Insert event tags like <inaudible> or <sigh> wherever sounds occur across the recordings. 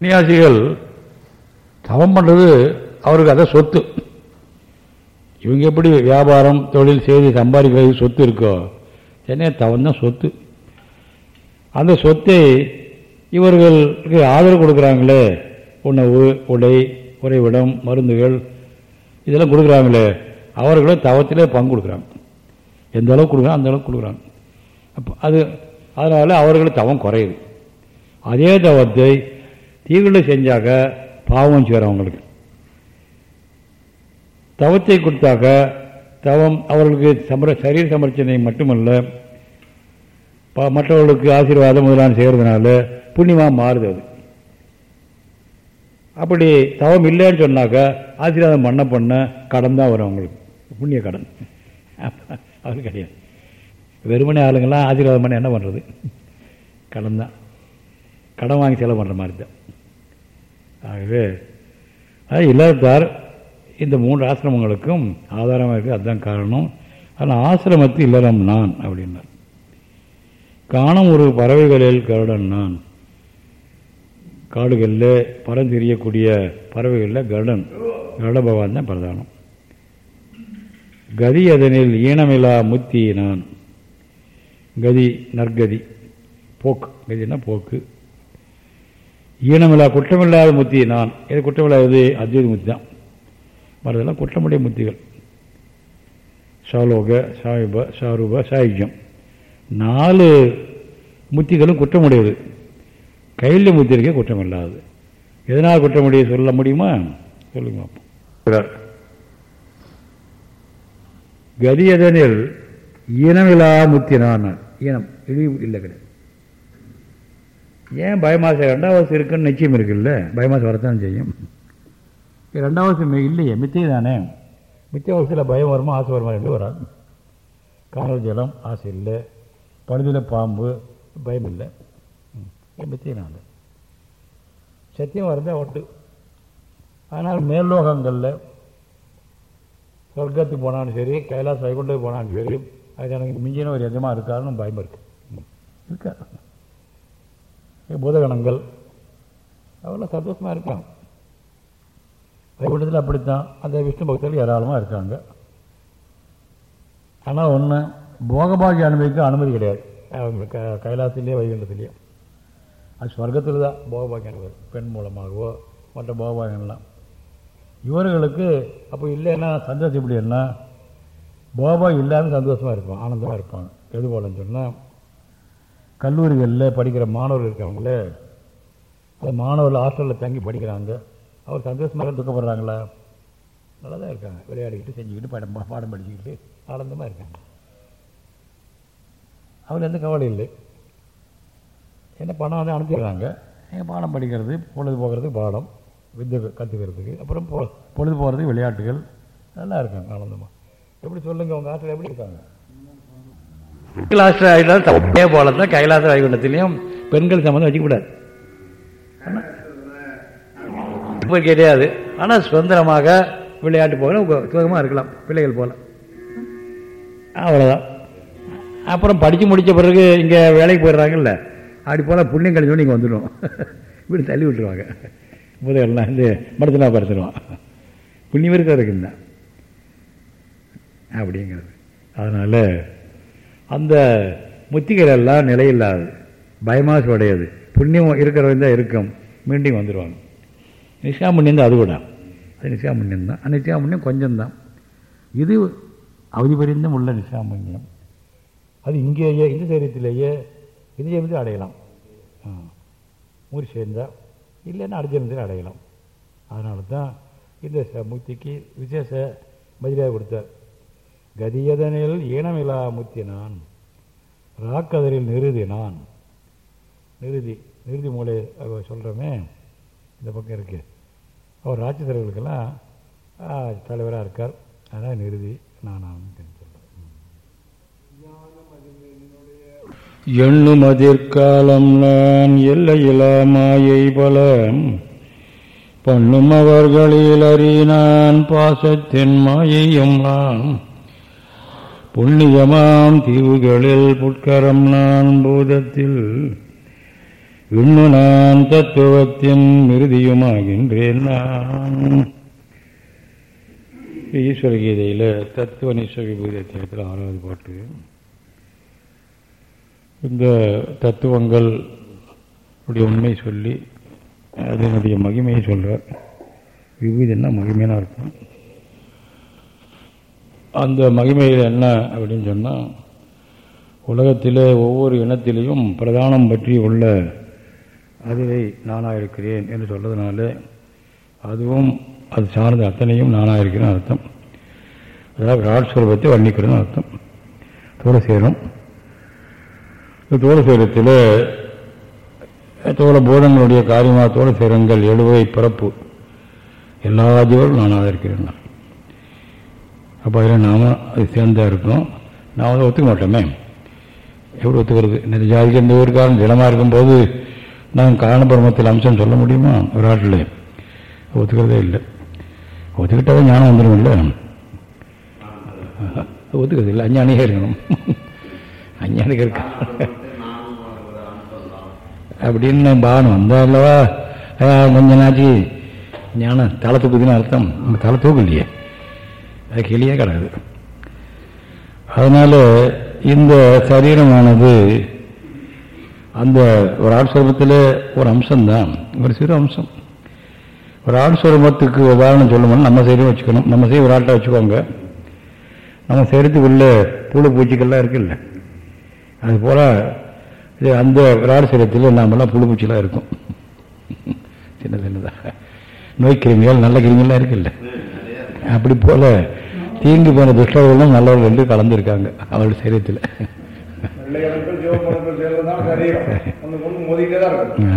சன்னியாசிகள் தவம் பண்ணுறது அவருக்கு அதை சொத்து. இவங்க எப்படி வியாபாரம் தொழில் செய்து சம்பாதிக்கிறது சொத்து இருக்கோ என்ன தவம் தான் சொத்து. அந்த சொத்தை இவர்களுக்கு ஆதரவு கொடுக்குறாங்களே உணவு உடை உறைவிடம் மருந்துகள் இதெல்லாம் கொடுக்குறாங்களே அவர்களும் தவத்திலே பங்கு கொடுக்குறாங்க. எந்த அளவுக்கு கொடுக்குறாங்க அந்த அளவுக்கு கொடுக்குறாங்க. அப்போ அது அதனால் அவர்களுக்கு தவம் குறையுது. அதே தவத்தை தீவிர செஞ்சாக்க பாவம் சேரும் அவங்களுக்கு. தவத்தை கொடுத்தாக்க தவம் அவர்களுக்கு சமர சரீர சமர்ச்சனை மட்டுமல்ல ப- மற்றவர்களுக்கு ஆசீர்வாதம் முதலான செய்கிறதுனால புண்ணியமாக மாறுது அது. அப்படி தவம் இல்லைன்னு சொன்னாக்கா ஆசீர்வாதம் பண்ண பண்ண கடன் தான் வரும் அவங்களுக்கு. புண்ணிய கடன். அவரு கிடையாது. வெறுமனே ஆளுங்கள்லாம் ஆசீர்வாதம் பண்ண என்ன பண்ணுறது கடன் தான். கடன் வாங்கி செலவு பண்ணுற மாதிரி தான். ஆகவே அது இல்லாதார் இந்த மூன்று ஆசிரமங்களுக்கும் ஆதாரமாக இருக்குது அதுதான் காரணம். ஆனால் ஆசிரமத்து இல்லறம் நான் அப்படின்னார். காணும் ஒரு பறவைகளில் கருடன் நான். காடுகளில் பறந்திரியக்கூடிய பறவைகளில் கருடன். கருட பகவான் தான் பிரதானம். கதி அதனில் ஈனமில்லா முத்தி நான். கதி நற்கதி. போக்கு. கதினா போக்கு. ஈனமில்லா குற்றமில்லாத முத்தி நான். இது குற்றமில்லாதது? அத்வைத முத்தி தான். மற்றதெல்லாம் குற்றமுடைய முத்திகள். சாலோக சாயுப சாரூப சாயுஜம் நாலு முத்திகளும் குற்றமுடையது. கையில் முத்தி இருக்க குற்றம் இல்லாது எதனால் குற்றமுடைய சொல்ல முடியுமா? சொல்லுங்க பார்ப்போம். கதியதனில் ஈனமில்லா முத்தி நான். ஈனம் இழிவு இல்லை கிடையாது. ஏன் பயமாசம் ரெண்டாவது இருக்குன்னு நிச்சயம் இருக்குல்ல? பயமாசம் வரத்தான் செய்யும். ரெண்டாவது இல்லையே மித்தியை தானே மித்திய வசதியில் பயம் வருமா ஆசை வருமா ரெண்டு வராது. காணல் ஜலம் ஆசை இல்லை. பழுதில் பாம்பு பயம் இல்லை. மித்தியனால சத்தியம் வரதான் ஒட்டு. ஆனால் மேல்லோகங்களில் சொர்க்கத்துக்கு போனாலும் சரி கைலாச வைகுண்டத்துக்கு போனாலும் சரி அது எனக்கு மிஞ்சின ஒரு எதமாக இருக்காருன்னு பயம் இருக்கு. இருக்கா? பூதகணங்கள். அவெல்லாம் சந்தோஷமாக இருக்கலாம். வைகுண்டத்தில் அப்படித்தான். அந்த விஷ்ணு பக்தர்கள் ஏராளமாக இருக்காங்க. ஆனால் ஒன்று போகபாகி அனுமதிக்க அனுமதி கிடையாது. அவங்க க கைலாசத்துலேயே வைகுண்டத்துலேயே. அது ஸ்வர்க்கத்தில் தான் போகபாகி அனுமதி பெண் மூலமாகவோ மற்ற போகபாகங்கள்லாம் இவர்களுக்கு அப்போ இல்லைன்னா சந்தோஷம் எப்படி என்ன? போபா இல்லாமல் சந்தோஷமாக இருப்பான் ஆனந்தமாக இருப்பாங்க. எது போலன்னு சொன்னால் கல்லூரிகளில் படிக்கிற மாணவர்கள் இருக்காங்களே அந்த மாணவர்கள் ஹாஸ்டலில் தங்கி படிக்கிறாங்க. அவர் சந்தோஷமாக துக்கப்படுறாங்களா? நல்லா தான் இருக்காங்க. விளையாடிக்கிட்டு செஞ்சுக்கிட்டு படம் பாடம் படிச்சுக்கிட்டு ஆனந்தமாக இருக்காங்க. அவர் எந்த கவலை இல்லை. என்ன பணம் வந்து அனுப்பிடுறாங்க எங்கள் பாடம் படிக்கிறது பொழுது போகிறதுக்கு பாடம் வித்தை கற்றுக்கிறதுக்கு அப்புறம் பொ பொழுது போகிறதுக்கு விளையாட்டுகள் நல்லா இருக்காங்க ஆனந்தமாக எப்படி சொல்லுங்கள் உங்கள் ஆற்றில் எப்படி இருக்காங்க? கைலாச ஆகிட்டாலும் தப்பே போல தான் கைலாச வைகுண்டத்திலையும் பெண்கள் சம்மந்தம் வச்சுக்கூடாது. இப்போ கிடையாது. ஆனால் சுதந்திரமாக விளையாட்டு போகல சுகமாக இருக்கலாம் பிள்ளைகள் போல. அவ்வளோதான் அப்புறம் படித்து முடித்த பிறகு இங்கே வேலைக்கு போயிடுறாங்கல்ல அப்படி போல் புண்ணியம் கழிஞ்சோன்னு இங்கே வந்துடும் இப்படி தள்ளி விட்டுருவாங்க. முதலாம் இந்த மடத்தினா படுத்துருவான். புண்ணியம் இருக்க இருக்குன்னா. அப்படிங்கிறது. அதனால் அந்த முத்திகள் எல்லாம் நிலையில்லாது. பயமாசு உடையது புண்ணியம் இருக்கிறவங்க தான் இருக்கும். மீண்டும் வந்துடுவாங்க நிஷாமுண்ணியம் தான் அது கூட அது நிஷாமுண்ணியம் தான். நிஷாமுண்ணியம் கொஞ்சம்தான் இது அவதிபரிந்தும் உள்ள நிஷாமுண்ணியம் அது இங்கேயே இந்த சரீரத்திலேயே இது ஜென்மத்தில் அடையலாம். ஊர் சேர்ந்தால் இல்லைன்னா அடுத்த அடையலாம். அதனால தான் இந்த முத்திக்கு விசேஷ மதிலாக கொடுத்தார். கதியதனில் ஈனமிலா முத்தினான் ராக்கதரில் நிறுதி நான் நிறுதி நிறுதி மூலை சொல்கிறோமே இந்த பக்கம் இருக்கு. அவர் ராட்சதர்களுக்கெல்லாம் தலைவராக இருக்கார். அதான் நிறுதி நான் எண்ணும் அதிர்காலம் நான் எல்லையிலா மாயை பல. பண்ணும் அவர்களில் அறி நான் பாசத்தின் மாயையும் நான் புண்ணியமாம் தீவுகளில் புட்கரம் நான் பூதத்தில். இன்னு நான் தத்துவத்தின் மிருதியுமாகின்றேன் நான். ஈஸ்வர கீதையில் தத்துவ நிசவிபூதத்தில் ஆறாவது பாட்டு. இந்த தத்துவங்கள் உண்மை சொல்லி அதனுடைய மகிமையை சொல்கிறார் விபூதின்னா மகிமையான இருக்கும்? அந்த மகிமையில் என்ன அப்படின்னு சொன்னால் உலகத்தில் ஒவ்வொரு இனத்திலையும் பிரதானம் பற்றி உள்ள அதுவை நானாக இருக்கிறேன் என்று சொல்றதுனால அதுவும் அது சார்ந்த அத்தனையும் நானாக இருக்கிறேன் அர்த்தம். அதாவது விராட்ஸ்வரூபத்தை வர்ணிக்கிறேன்னு அர்த்தம். தோலசேரம் இந்த தோழ தோல போதங்களுடைய காரியமாக தோழசேரங்கள் எழுவை பிறப்பு. எல்லா ஜீவரும் நானாக இருக்கிறேன். அப்போ அதில் நாம் அது சேர்ந்தா இருக்கோம். நான் வந்து ஒத்துக்க மாட்டோமே. எப்படி ஒத்துக்கிறது? இந்த ஜாதிக்கு இந்த காரணம்? திடமாக இருக்கும்போது நான் காரணபிரமத்தில் அம்சம் சொல்ல முடியுமா? ஒரு ஆட்டில் ஒத்துக்கிறதே இல்லை. ஒத்துக்கிட்டாவே ஞானம் வந்துடும் இல்லை ஒத்துக்கிறது இல்லை. அஞ்ஞானியே இருக்கணும். அஞ்ஞானிக்கு இருக்க? அப்படின்னு பானம் வந்தா அல்லவா? கொஞ்ச நாச்சு. ஞானம் தலை தூக்குதுன்னு அர்த்தம். தலை தூக்கு இல்லையே அது கிளியே கிடையாது. அதனால இந்த சரீரமானது அந்த ஒரு ஆட்சேபத்தில் ஒரு அம்சம்தான். ஒரு சிறு அம்சம். ஒரு ஆட்சேபத்துக்கு உதாரணம் சொல்லணும்னா நம்ம சரீரம் வச்சுக்கணும். நம்ம சரி ஒரு ஆட்டை வச்சுக்கோங்க. நம்ம சரீரத்துக்குள்ள புழு பூச்சிகள்லாம் இருக்குல்ல. அது போல் இது அந்த விராட சரீரத்தில் நாமெல்லாம் புழு பூச்சிலாம் இருக்கும். சின்ன சின்னதாக. நோய் கிருமிகள் நல்ல கிருமிகள்லாம் இருக்குல்ல. அப்படி போல தீங்கு போன துஷ்டர்களும் நல்லவர்கள் ரெண்டு கலந்துருக்காங்க அவருடைய சரீரத்தில்.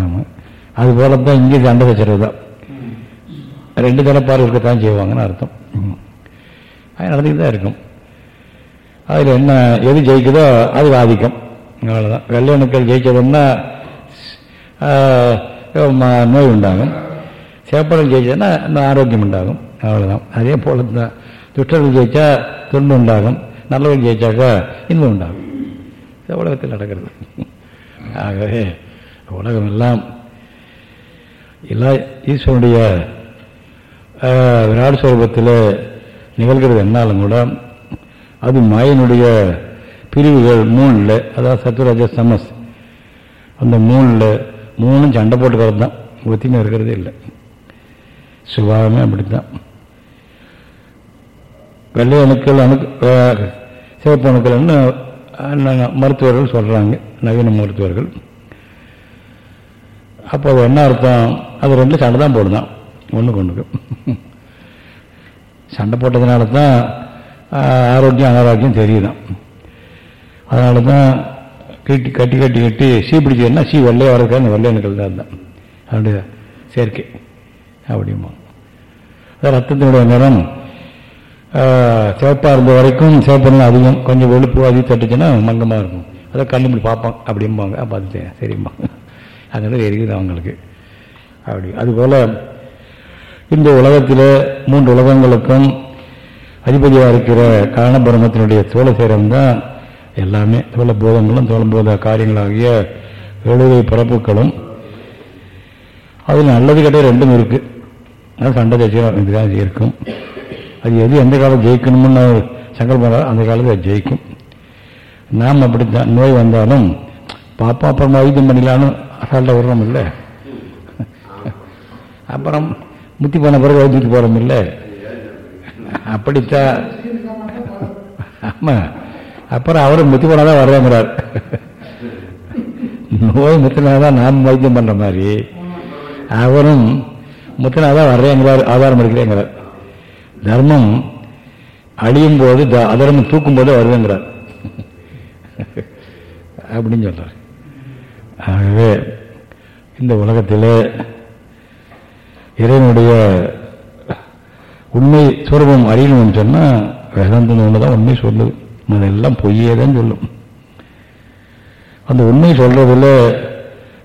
ஆமாம் அது போல தான் இங்கே சண்டை வச்சுறது தான். ரெண்டு தரப்பார் இருக்கத்தான் செய்வாங்கன்னு அர்த்தம். அது நடந்துட்டு தான் இருக்கும். அதில் என்ன எது ஜெயிக்குதோ அது ஆதிக்கம். அவ்வளோதான் வெள்ளை அணுக்கள் ஜெயிச்சதுன்னா நோய் உண்டாகும். சேப்படம் ஜெயிச்சதுன்னா ஆரோக்கியம் உண்டாகும். அவ்வளோதான் அதே போல தான் துஷ்டர்கள் ஜெயிச்சா துன்பம் உண்டாகும் நல்லவர்கள் ஜெயிச்சாக்கா இன்பம் உண்டாகும். உலகத்தில் நடக்கிறது. ஆகவே உலகம் எல்லாம் எல்லா ஈஸ்வரனுடைய விராட் சுரூபத்தில் நிகழ்கிறது என்னாலும் கூட அது மாயனுடைய பிரிவுகள் மூணில் அதாவது சத்துராஜ சமஸ் அந்த மூணில் மூணும் சண்டை போட்டுக்கிறது தான். ஒத்திமை இருக்கிறதே இல்லை. சுபாவமே அப்படித்தான். வெள்ளை அணுக்கள் அணு சிவப்பு அணுக்கள்னு மருத்துவர்கள் சொல்கிறாங்க நவீன மருத்துவர்கள். அப்போ அது என்ன அர்த்தம்? அது ரெண்டு சண்டை தான் போடுதான் ஒன்றுக்கு ஒன்றுக்கு சண்டை போட்டதுனால தான் ஆரோக்கியம் அனாரோக்கியம் தெரியுதான். அதனால தான் கட்டி கட்டி கட்டி கட்டி சீ பிடிச்சதுன்னா சீ வெள்ளையாக வரதுக்காக அந்த வெள்ளை அணுக்கள் தான் தான் அதனுடைய சேர்க்கை அப்படிமா ரத்தத்தினுடைய நிறம் சிவப்பாக இருந்த வரைக்கும் சிவப்பு அதிகம். கொஞ்சம் வெளுப்பு அதிகம் தட்டுச்சுன்னா மங்கமாக இருக்கும். அதை கண்ணு பார்ப்போம் அப்படிம்பாங்க. பார்த்துட்டேன் சரிம்மா <laughs> அதனால எரியுது அவங்களுக்கு. அப்படி. அதுபோல் இந்த உலகத்தில் மூன்று உலகங்களுக்கும் அதிபதியாக இருக்கிற காரணபிரமத்தினுடைய தோளசேரம் தான் எல்லாமே தோள போதங்களும் தோளபோத காரியங்களாகிய எழுதை பிறப்புகளும். அதில் நல்லது கட்ட ரெண்டும் இருக்குது அதனால் சண்டை தச்சும் இதுதான் இருக்கும். அது எது எந்த காலம் ஜெயிக்கணும்னு சங்கல்பம் அந்த காலத்தில் அது ஜெயிக்கும். நாம் அப்படித்தான். நோய் வந்தாலும் பாப்பா அப்புறம் வைத்தியம் பண்ணிடலான்னு அசால்ட்டாக விடுறோம் இல்லை. அப்புறம் முத்தி போன பிறகு வைத்தியத்துக்கு போகிறோம் இல்லை. அப்படித்தான். ஆமாம் அப்புறம் அவரும் முத்தி போனால் தான் வர்றேங்கிறார் நோய் முத்தினாதான் நாம் வைத்தியம் பண்ணுற மாதிரி. அவரும் முத்தினாதான் வர்றேங்கிறார் ஆதாரம் இருக்கிறேங்கிறார் தர்மம் அழியும் போது அதர்மம் தூக்கும் போது வருதுங்கிறார். <laughs> அப்படின்னு சொல்றார். ஆகவே இந்த உலகத்தில் இறைவனுடைய உண்மை சுரூபம் அறியணும்னு சொன்னால் வேதாந்தம் ஒன்று தான் உண்மை சொல்லுது. அதெல்லாம் பொய்யே தான் சொல்லும். அந்த உண்மை சொல்றதுல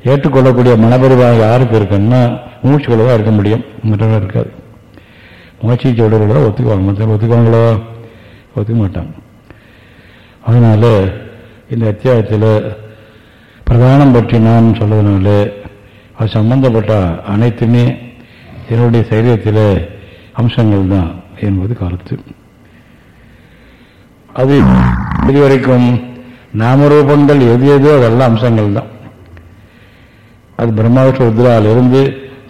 ஏற்றுக்கொள்ளக்கூடிய மனபரிவாக யாருக்கு இருக்குன்னா மூச்சுக்குள்ளதான் இருக்க முடியும். மற்றவங்க இருக்காது. முயற்சி சொல்றவங்கள ஒத்துக்குவாங்க. மற்றவங்க ஒத்துக்குவாங்களோ? ஒத்துக்க மாட்டாங்க. அதனால் இந்த அத்தியாயத்தில் பிரதானம் பற்றி நான் சொல்வதனால அது சம்பந்தப்பட்ட அனைத்துமே என்னுடைய சரீரத்தில் அம்சங்கள் தான் என்பது கருத்து. அது இதுவரைக்கும் நாமரூபங்கள் எது எதோ அதெல்லாம் அம்சங்கள் தான். அது பிரம்மாவிஷ்ண ருத்ரால் இருந்து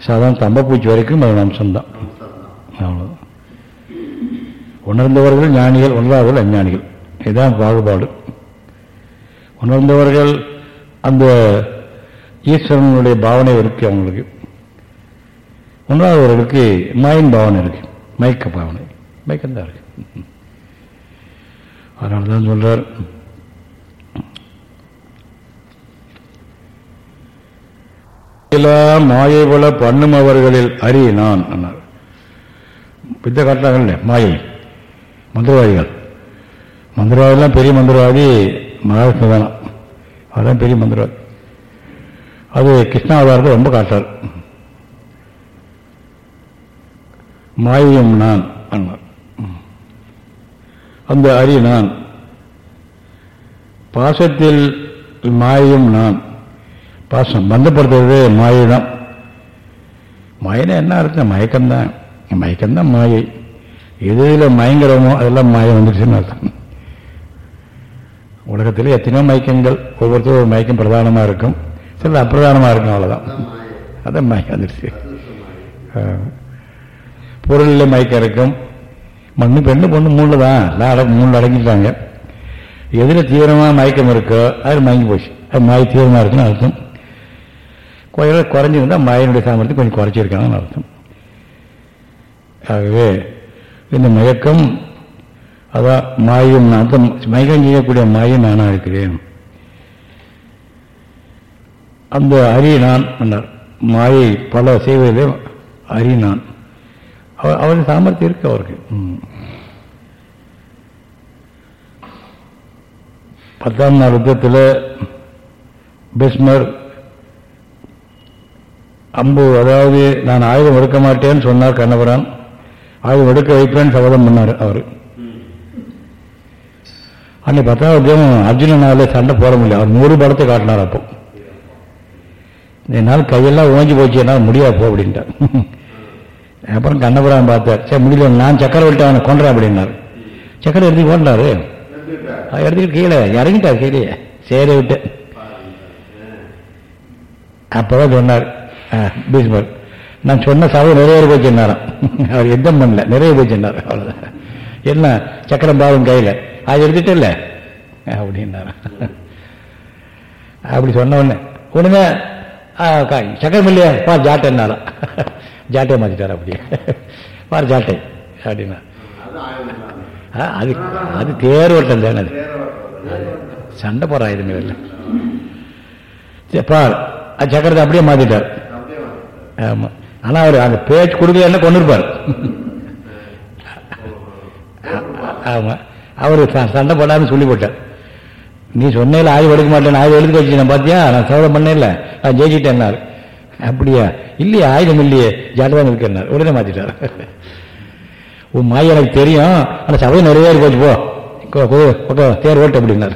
சாதாரண தம்பப்பூச்சி வரைக்கும் அது அம்சம்தான் உணர்ந்தவர்கள் ஞானிகள் உணராதவர்கள் அஞ்ஞானிகள். இதுதான் பாகுபாடு. உணர்ந்தவர்கள் அந்த ஈஸ்வரனுடைய பாவனை இருக்கு அவங்களுக்கு. உணராதவர்களுக்கு மயன் பாவனை இருக்கு. மயக்க பாவனை. மயக்கம்தான் இருக்கு. அதனால தான் சொல்கிறார் மாயை போல பண்ணும் அவர்களில் அறி நான் அன்னார். வித்த காட்டுறாங்கல்ல மாயை. மந்திரவாதிகள். மந்திரவாதிலாம் பெரிய மந்திரவாதி மகாவிஷ்ணு தானா. அதுதான் பெரிய மந்திரவாதி. அது கிருஷ்ணாவதாரத்தை ரொம்ப காட்டார் மாயம் நான் அன்னார். அந்த அரி நான். பாசத்தில் மாயும் நான். பாசம் பந்தப்படுத்துறது மாயை தான் மாயினா என்ன அர்த்தம்? மயக்கம்தான். மயக்கம்தான் மாயை. எது மயங்கிறோமோ அதெல்லாம் மயம் வந்துடுச்சுன்னு அர்த்தம். உலகத்தில் எத்தனையோ மயக்கங்கள் ஒவ்வொருத்தரும் ஒரு மயக்கம் பிரதானமாக இருக்கும். சில அப்பிரதானமாக இருக்கும் அவ்வளோதான் அதான் மயக்கம் வந்துடுச்சு பொருளில் மயக்கம் இருக்கும். மண்ணு பெண்ணு பொண்ணு மூணு தான் மூணு அடங்கிட்டாங்க. எதில் தீவிரமாக மயக்கம் இருக்கோ அது மயங்கி போச்சு. அது மாய தீவிரமாக இருக்குன்னு அர்த்தம். கொஞ்சம் குறைஞ்சிருந்தால் மாயனுடைய சாமர்த்தியம் கொஞ்சம் குறைச்சிருக்காங்கன்னு அர்த்தம். ஆகவே இந்த மயக்கம் அதான் மாயம் நான் மயக்கம் செய்யக்கூடிய மாயம் நானாக இருக்கிறேன். அந்த அரி நான் மாயை பல செய்வதிலே அரி நான். அவருக்கு சாமர்த்தியம் இருக்கு அவருக்கு. பத்தாம் நாள் யுத்தத்தில் பிஸ்மர் அம்பு அதாவது நான் ஆயுதம் எடுக்க மாட்டேன்னு சொன்னார் கண்ணபுரான். ஆயுதம் எடுக்க வைப்பேன்னு சபதம் பண்ணார் அவர். அன்னைக்கு பத்தாவது அத்தியாயம் அர்ஜுனனால சண்டை போட முடியல. அவர் நூறு படத்தை காட்டினார் அப்போ. என்னால் கையெல்லாம் ஓஞ்சி போச்சு என்னால் முடியாது போ அப்படின்ட்டார். அப்புறம் கண்ணபுரம் பார்த்தார். சரி முடியல நான் சக்கரை விட்டு அவனை கொண்டேன் அப்படின்னார். சக்கரை எடுத்து கொண்டாரு எடுத்துக்கிட்டு கீழே இறங்கிட்டார் கீழே. சேர விட்டு. அப்போதான் சொன்னார் பீஸ்மர் நான் சொன்ன சபை நிறைவேறி போச்சுன்னாராம் அவர் யுத்தம் பண்ணல நிறைய போச்சுன்னார் அவ்வளோதான் என்ன? சக்கரம் பாவம் கையில். அது எடுத்துட்டு இல்லை? அப்படின்னார. அப்படி சொன்ன உடனே உடனே சக்கரம் இல்லையா? பா ஜாட்டைன்னாரா ஜாட்டையை மாற்றிட்டார் அப்படியே. பார் ஜாட்டை. அப்படின்னா. அது அது தேர்வட்டம் தானே அது. சண்டை போடுற ஆயுதங்கள் இல்லை. பார். அது சக்கரத்தை அப்படியே மாற்றிட்டார் ஆமாம் ஆனால் அவர் அந்த பேச்சு கொடுக்கலன்னா கொண்டு இருப்பார் ஆமா. அவர் சண்டை போடாமல் சொல்லி போட்டார். நீ சொன்னேல ஆய்வு எடுக்க மாட்டேன் ஆய்வு எழுதி வச்சு நான் பார்த்தியா நான் சோதம் இல்லை நான் ஜெயிச்சிட்டேன்னாரு. அப்படியா? இல்லையா ஆயுதம் இல்லையே. ஜாட்டதான் இருக்கேன்னார் உடனே மாற்றிட்டார் உன் மாய எனக்கு தெரியும். ஆனால் சபை நிறைவேறி போச்சு போ. தேர் ஓட்டு அப்படின்னார்.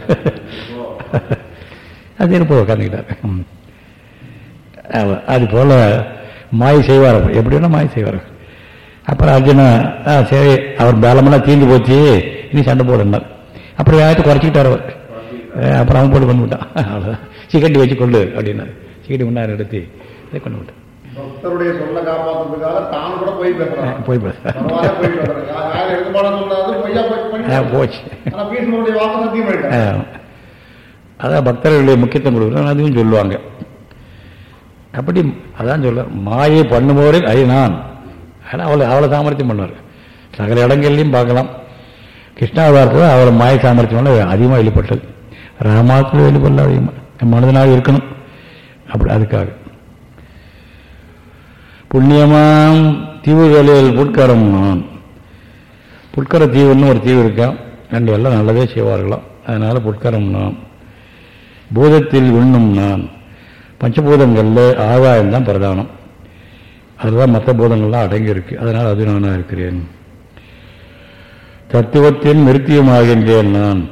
அது போ உட்காந்துக்கிட்டார் அது போல மாய் செய்வார் எப்படி வேணா மாய் செய்வார் அப்புறம் அர்ஜுனா சரி அவர் பேலமெல்லாம் தீந்து போச்சு இனி சண்டை போடுனார் அப்புறம் யார்ட்டு குறைச்சிக்கிட்டார் அவர். அப்புறம் அவன் போட்டு பண்ணிவிட்டான் அவ்வளோதான் சிக்கட்டி வச்சு கொண்டு அப்படின்னாரு சிக்கட்டி முன்னாடி எடுத்து இதை கொண்டு விட்டான். பக்தருடைய சொல்ல காப்பாற்றுறதுக்காக தான் கூட போய் பேசுறான். போய் போச்சு. அதான் பக்தர்களுடைய முக்கியத்துவம் கொடுக்குறோம் அதுவும் சொல்லுவாங்க. அப்படி அதான் சொல்ல மாயை பண்ணும்போது அது நான். ஆனால் அவளை அவளை சாமர்த்தியம் பண்ணுவார். சகல இடங்கள்லையும் பார்க்கலாம். கிருஷ்ணாவதாரத்தில் அவளை மாய சாமர்த்தியம் அதிகமாக வெளிப்பட்டது. ராமாவுக்கு வெளிப்படல அதிகமாக மனதனாக இருக்கணும். அப்படி அதுக்காக. புண்ணியமாம் தீவுகளில் புட்கரம் நான். புட்கர தீவுன்னு ஒரு தீவு இருக்கா? ரெண்டு எல்லாம் நல்லதே செய்வார்களாம். அதனால் புட்கரம் நான். பூதத்தில் உண்ணும் நான். பஞ்சபூதங்களில் ஆகாயம் தான் பிரதானம். அதுதான் மற்ற பூதங்கள்லாம் அடங்கியிருக்கு. அதனால் அது நானாக இருக்கிறேன். தத்துவத்தின் நிறுத்தியமாகின்றேன் நான்.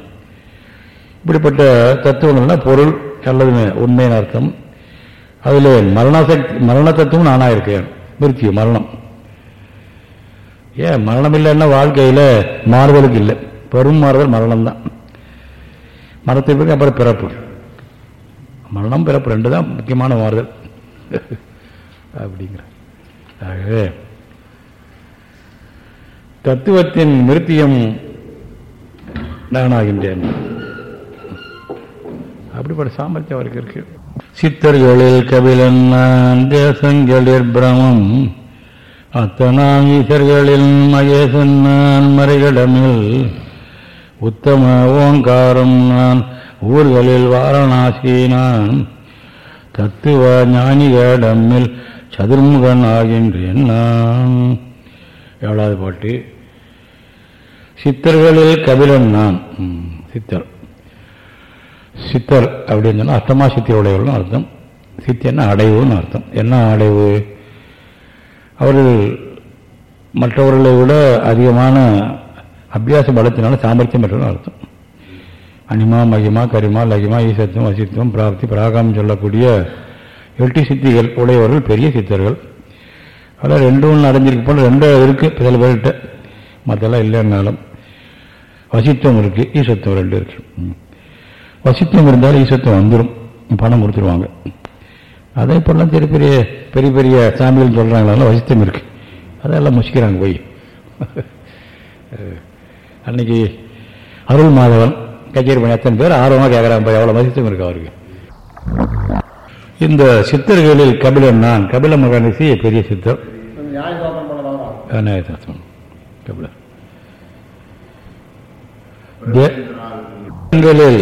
இப்படிப்பட்ட தத்துவங்கள்னா பொருள் அல்லது உண்மையின் அர்த்தம். அதில் மரணசக்தி மரண தத்துவம் நானாக இருக்கேன். மிருத்தியம் மரணம். ஏன் மரணம் இல்லைன்னா வாழ்க்கையில் மாறுதலுக்கு இல்லை. பெரும் மாறுதல் மரணம் தான் மரணத்திற்கு அப்புறம் பிறப்பு. மரணம் பிறப்பு ரெண்டு தான் முக்கியமான மாறுதல். அப்படிங்கிற ஆகவே தத்துவத்தின் மிருத்தியம் நானாகின்றேன். அப்படிப்பட்ட சாமர்த்தியம் அவருக்கு இருக்கு. சித்தர்களில் கபிலன் தேசங்களில் பிரமம். அத்தனாம் ஈசர்களில் மகேசன் நான் மறைகடமில் உத்தம ஓங்காரம் நான் ஊர்களில் வாரணாசி நான் தத்துவ ஞானிகடம்மில் சதுர்முகன் ஆகின்றேன் நான். ஏழாவது பாட்டு. சித்தர்களில் கபிலன் நான். சித்தர். சித்தர் அப்படின்னு சொன்னால் அர்த்தமா சித்தி உடையவள்னு அர்த்தம். சித்தி என்ன அடைவுன்னு அர்த்தம். என்ன அடைவு? அவர்கள் மற்றவர்களை விட அதிகமான அபியாச பலத்தினால சாமர்த்தியம் பெற்றவர்கள் அர்த்தம். அனிமா மகிமா கரிமா லகிமா ஈசத்துவம் அசித்துவம் பிராப்தி பிராகம் சொல்லக்கூடிய எட்டு சித்திகள் உடையவர்கள் பெரிய சித்தர்கள். அதில் ரெண்டும் அடைஞ்சிருக்கு போல ரெண்டு இருக்குது சில பேர்கிட்ட. மற்றெல்லாம் இல்லைன்னாலும். வசித்துவம் இருக்குது ஈசத்துவம் ரெண்டு இருக்குது ம். வசித்துவம் இருந்தாலும் ஈசத்துவம் வந்துடும் பணம் கொடுத்துருவாங்க. அதே இப்போல்லாம் பெரிய பெரிய பெரிய பெரிய சாமிகள் சொல்கிறாங்களா வசித்தம் இருக்குது அதெல்லாம் முசிக்கிறாங்க போய். அன்னைக்கு அருள் மாதவன் கச்சேரி பண்ணி எத்தனை பேர் ஆர்வமாக கேட்குறாங்க எவ்வளோ மதித்தும் இருக்கு அவருக்கு. இந்த சித்தர்களில் கபிலன் நான். கபில மகரிஷி பெரிய சித்தர். கபிலர் தேகங்களில்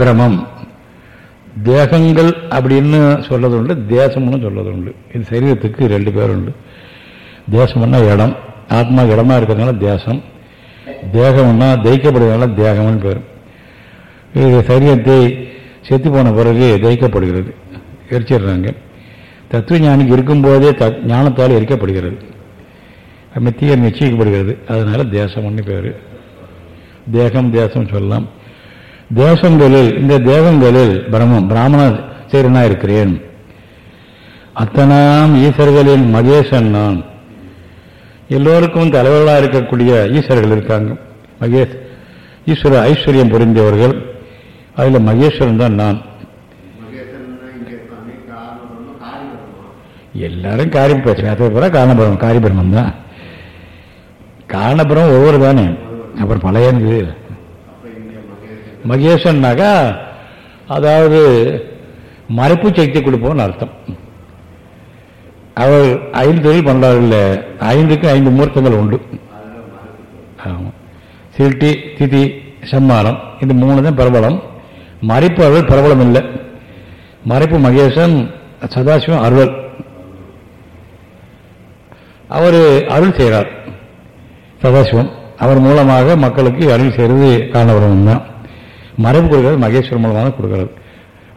பிரமம் தேகங்கள் அப்படின்னு சொல்றது உண்டு தேசம்னு சொல்றது உண்டு இது சரீரத்துக்கு ரெண்டு பேர் உண்டு தேசம்னா இடம். ஆத்மா இடமா இருக்கிறதுனால தேசம். தேகம்னா தெய்க்கப்படுறதுனால தேகம்னு பேர். இது சரீரத்தை செத்து போன பிறகு தயிக்கப்படுகிறது எரிச்சிடுறாங்க. தத்துவ ஞானிக்கு இருக்கும்போதே த ஞானத்தால் எரிக்கப்படுகிறது. மித்தியர் நிச்சயிக்கப்படுகிறது. அதனால தேசம்னு பேர். தேகம் தேசம் சொல்லலாம். தேசங்களில் இந்த தேகங்களில் பிரம்மம் பிராமண சேரனா இருக்கிறேன். அத்தனாம் ஈஸ்வர்களின் மகேசன் நான். எல்லோருக்கும் தலைவர்களாக இருக்கக்கூடிய ஈஸ்வரர்கள் இருக்காங்க. மகேஷ் ஈஸ்வர ஐஸ்வர்யம் புரிந்தவர்கள். அதில் மகேஸ்வரன் தான் நான். எல்லாரும் காரியம் பேசுகிறேன் அது பூரா காரணபுரம் காரிபிரமம் தான். காரணபுரம் ஒவ்வொரு தானே. அப்புறம் பழைய இருக்குது மகேசன்னாக்கா அதாவது மறைப்பு சக்தி கொடுப்போம்னு அர்த்தம். அவர் ஐந்து தொழில் பண்றார்கள் ஐந்துக்கு ஐந்து மூர்த்தங்கள் உண்டு. ஆமாம் சிருட்டி திதி சம்மானம் இந்த மூணு தான் பிரபலம். மறைப்பு அருள் பிரபலம் இல்லை மறைப்பு மகேசன் சதாசிவம் அருள். அவர் அருள் செய்கிறார். சதாசிவம் அவர் மூலமாக மக்களுக்கு அருள் செய்கிறது காரணபுரம் தான். மறைப்பு கொடுக்கிறது மகேஸ்வரன் மூலமாக கொடுக்கிறது.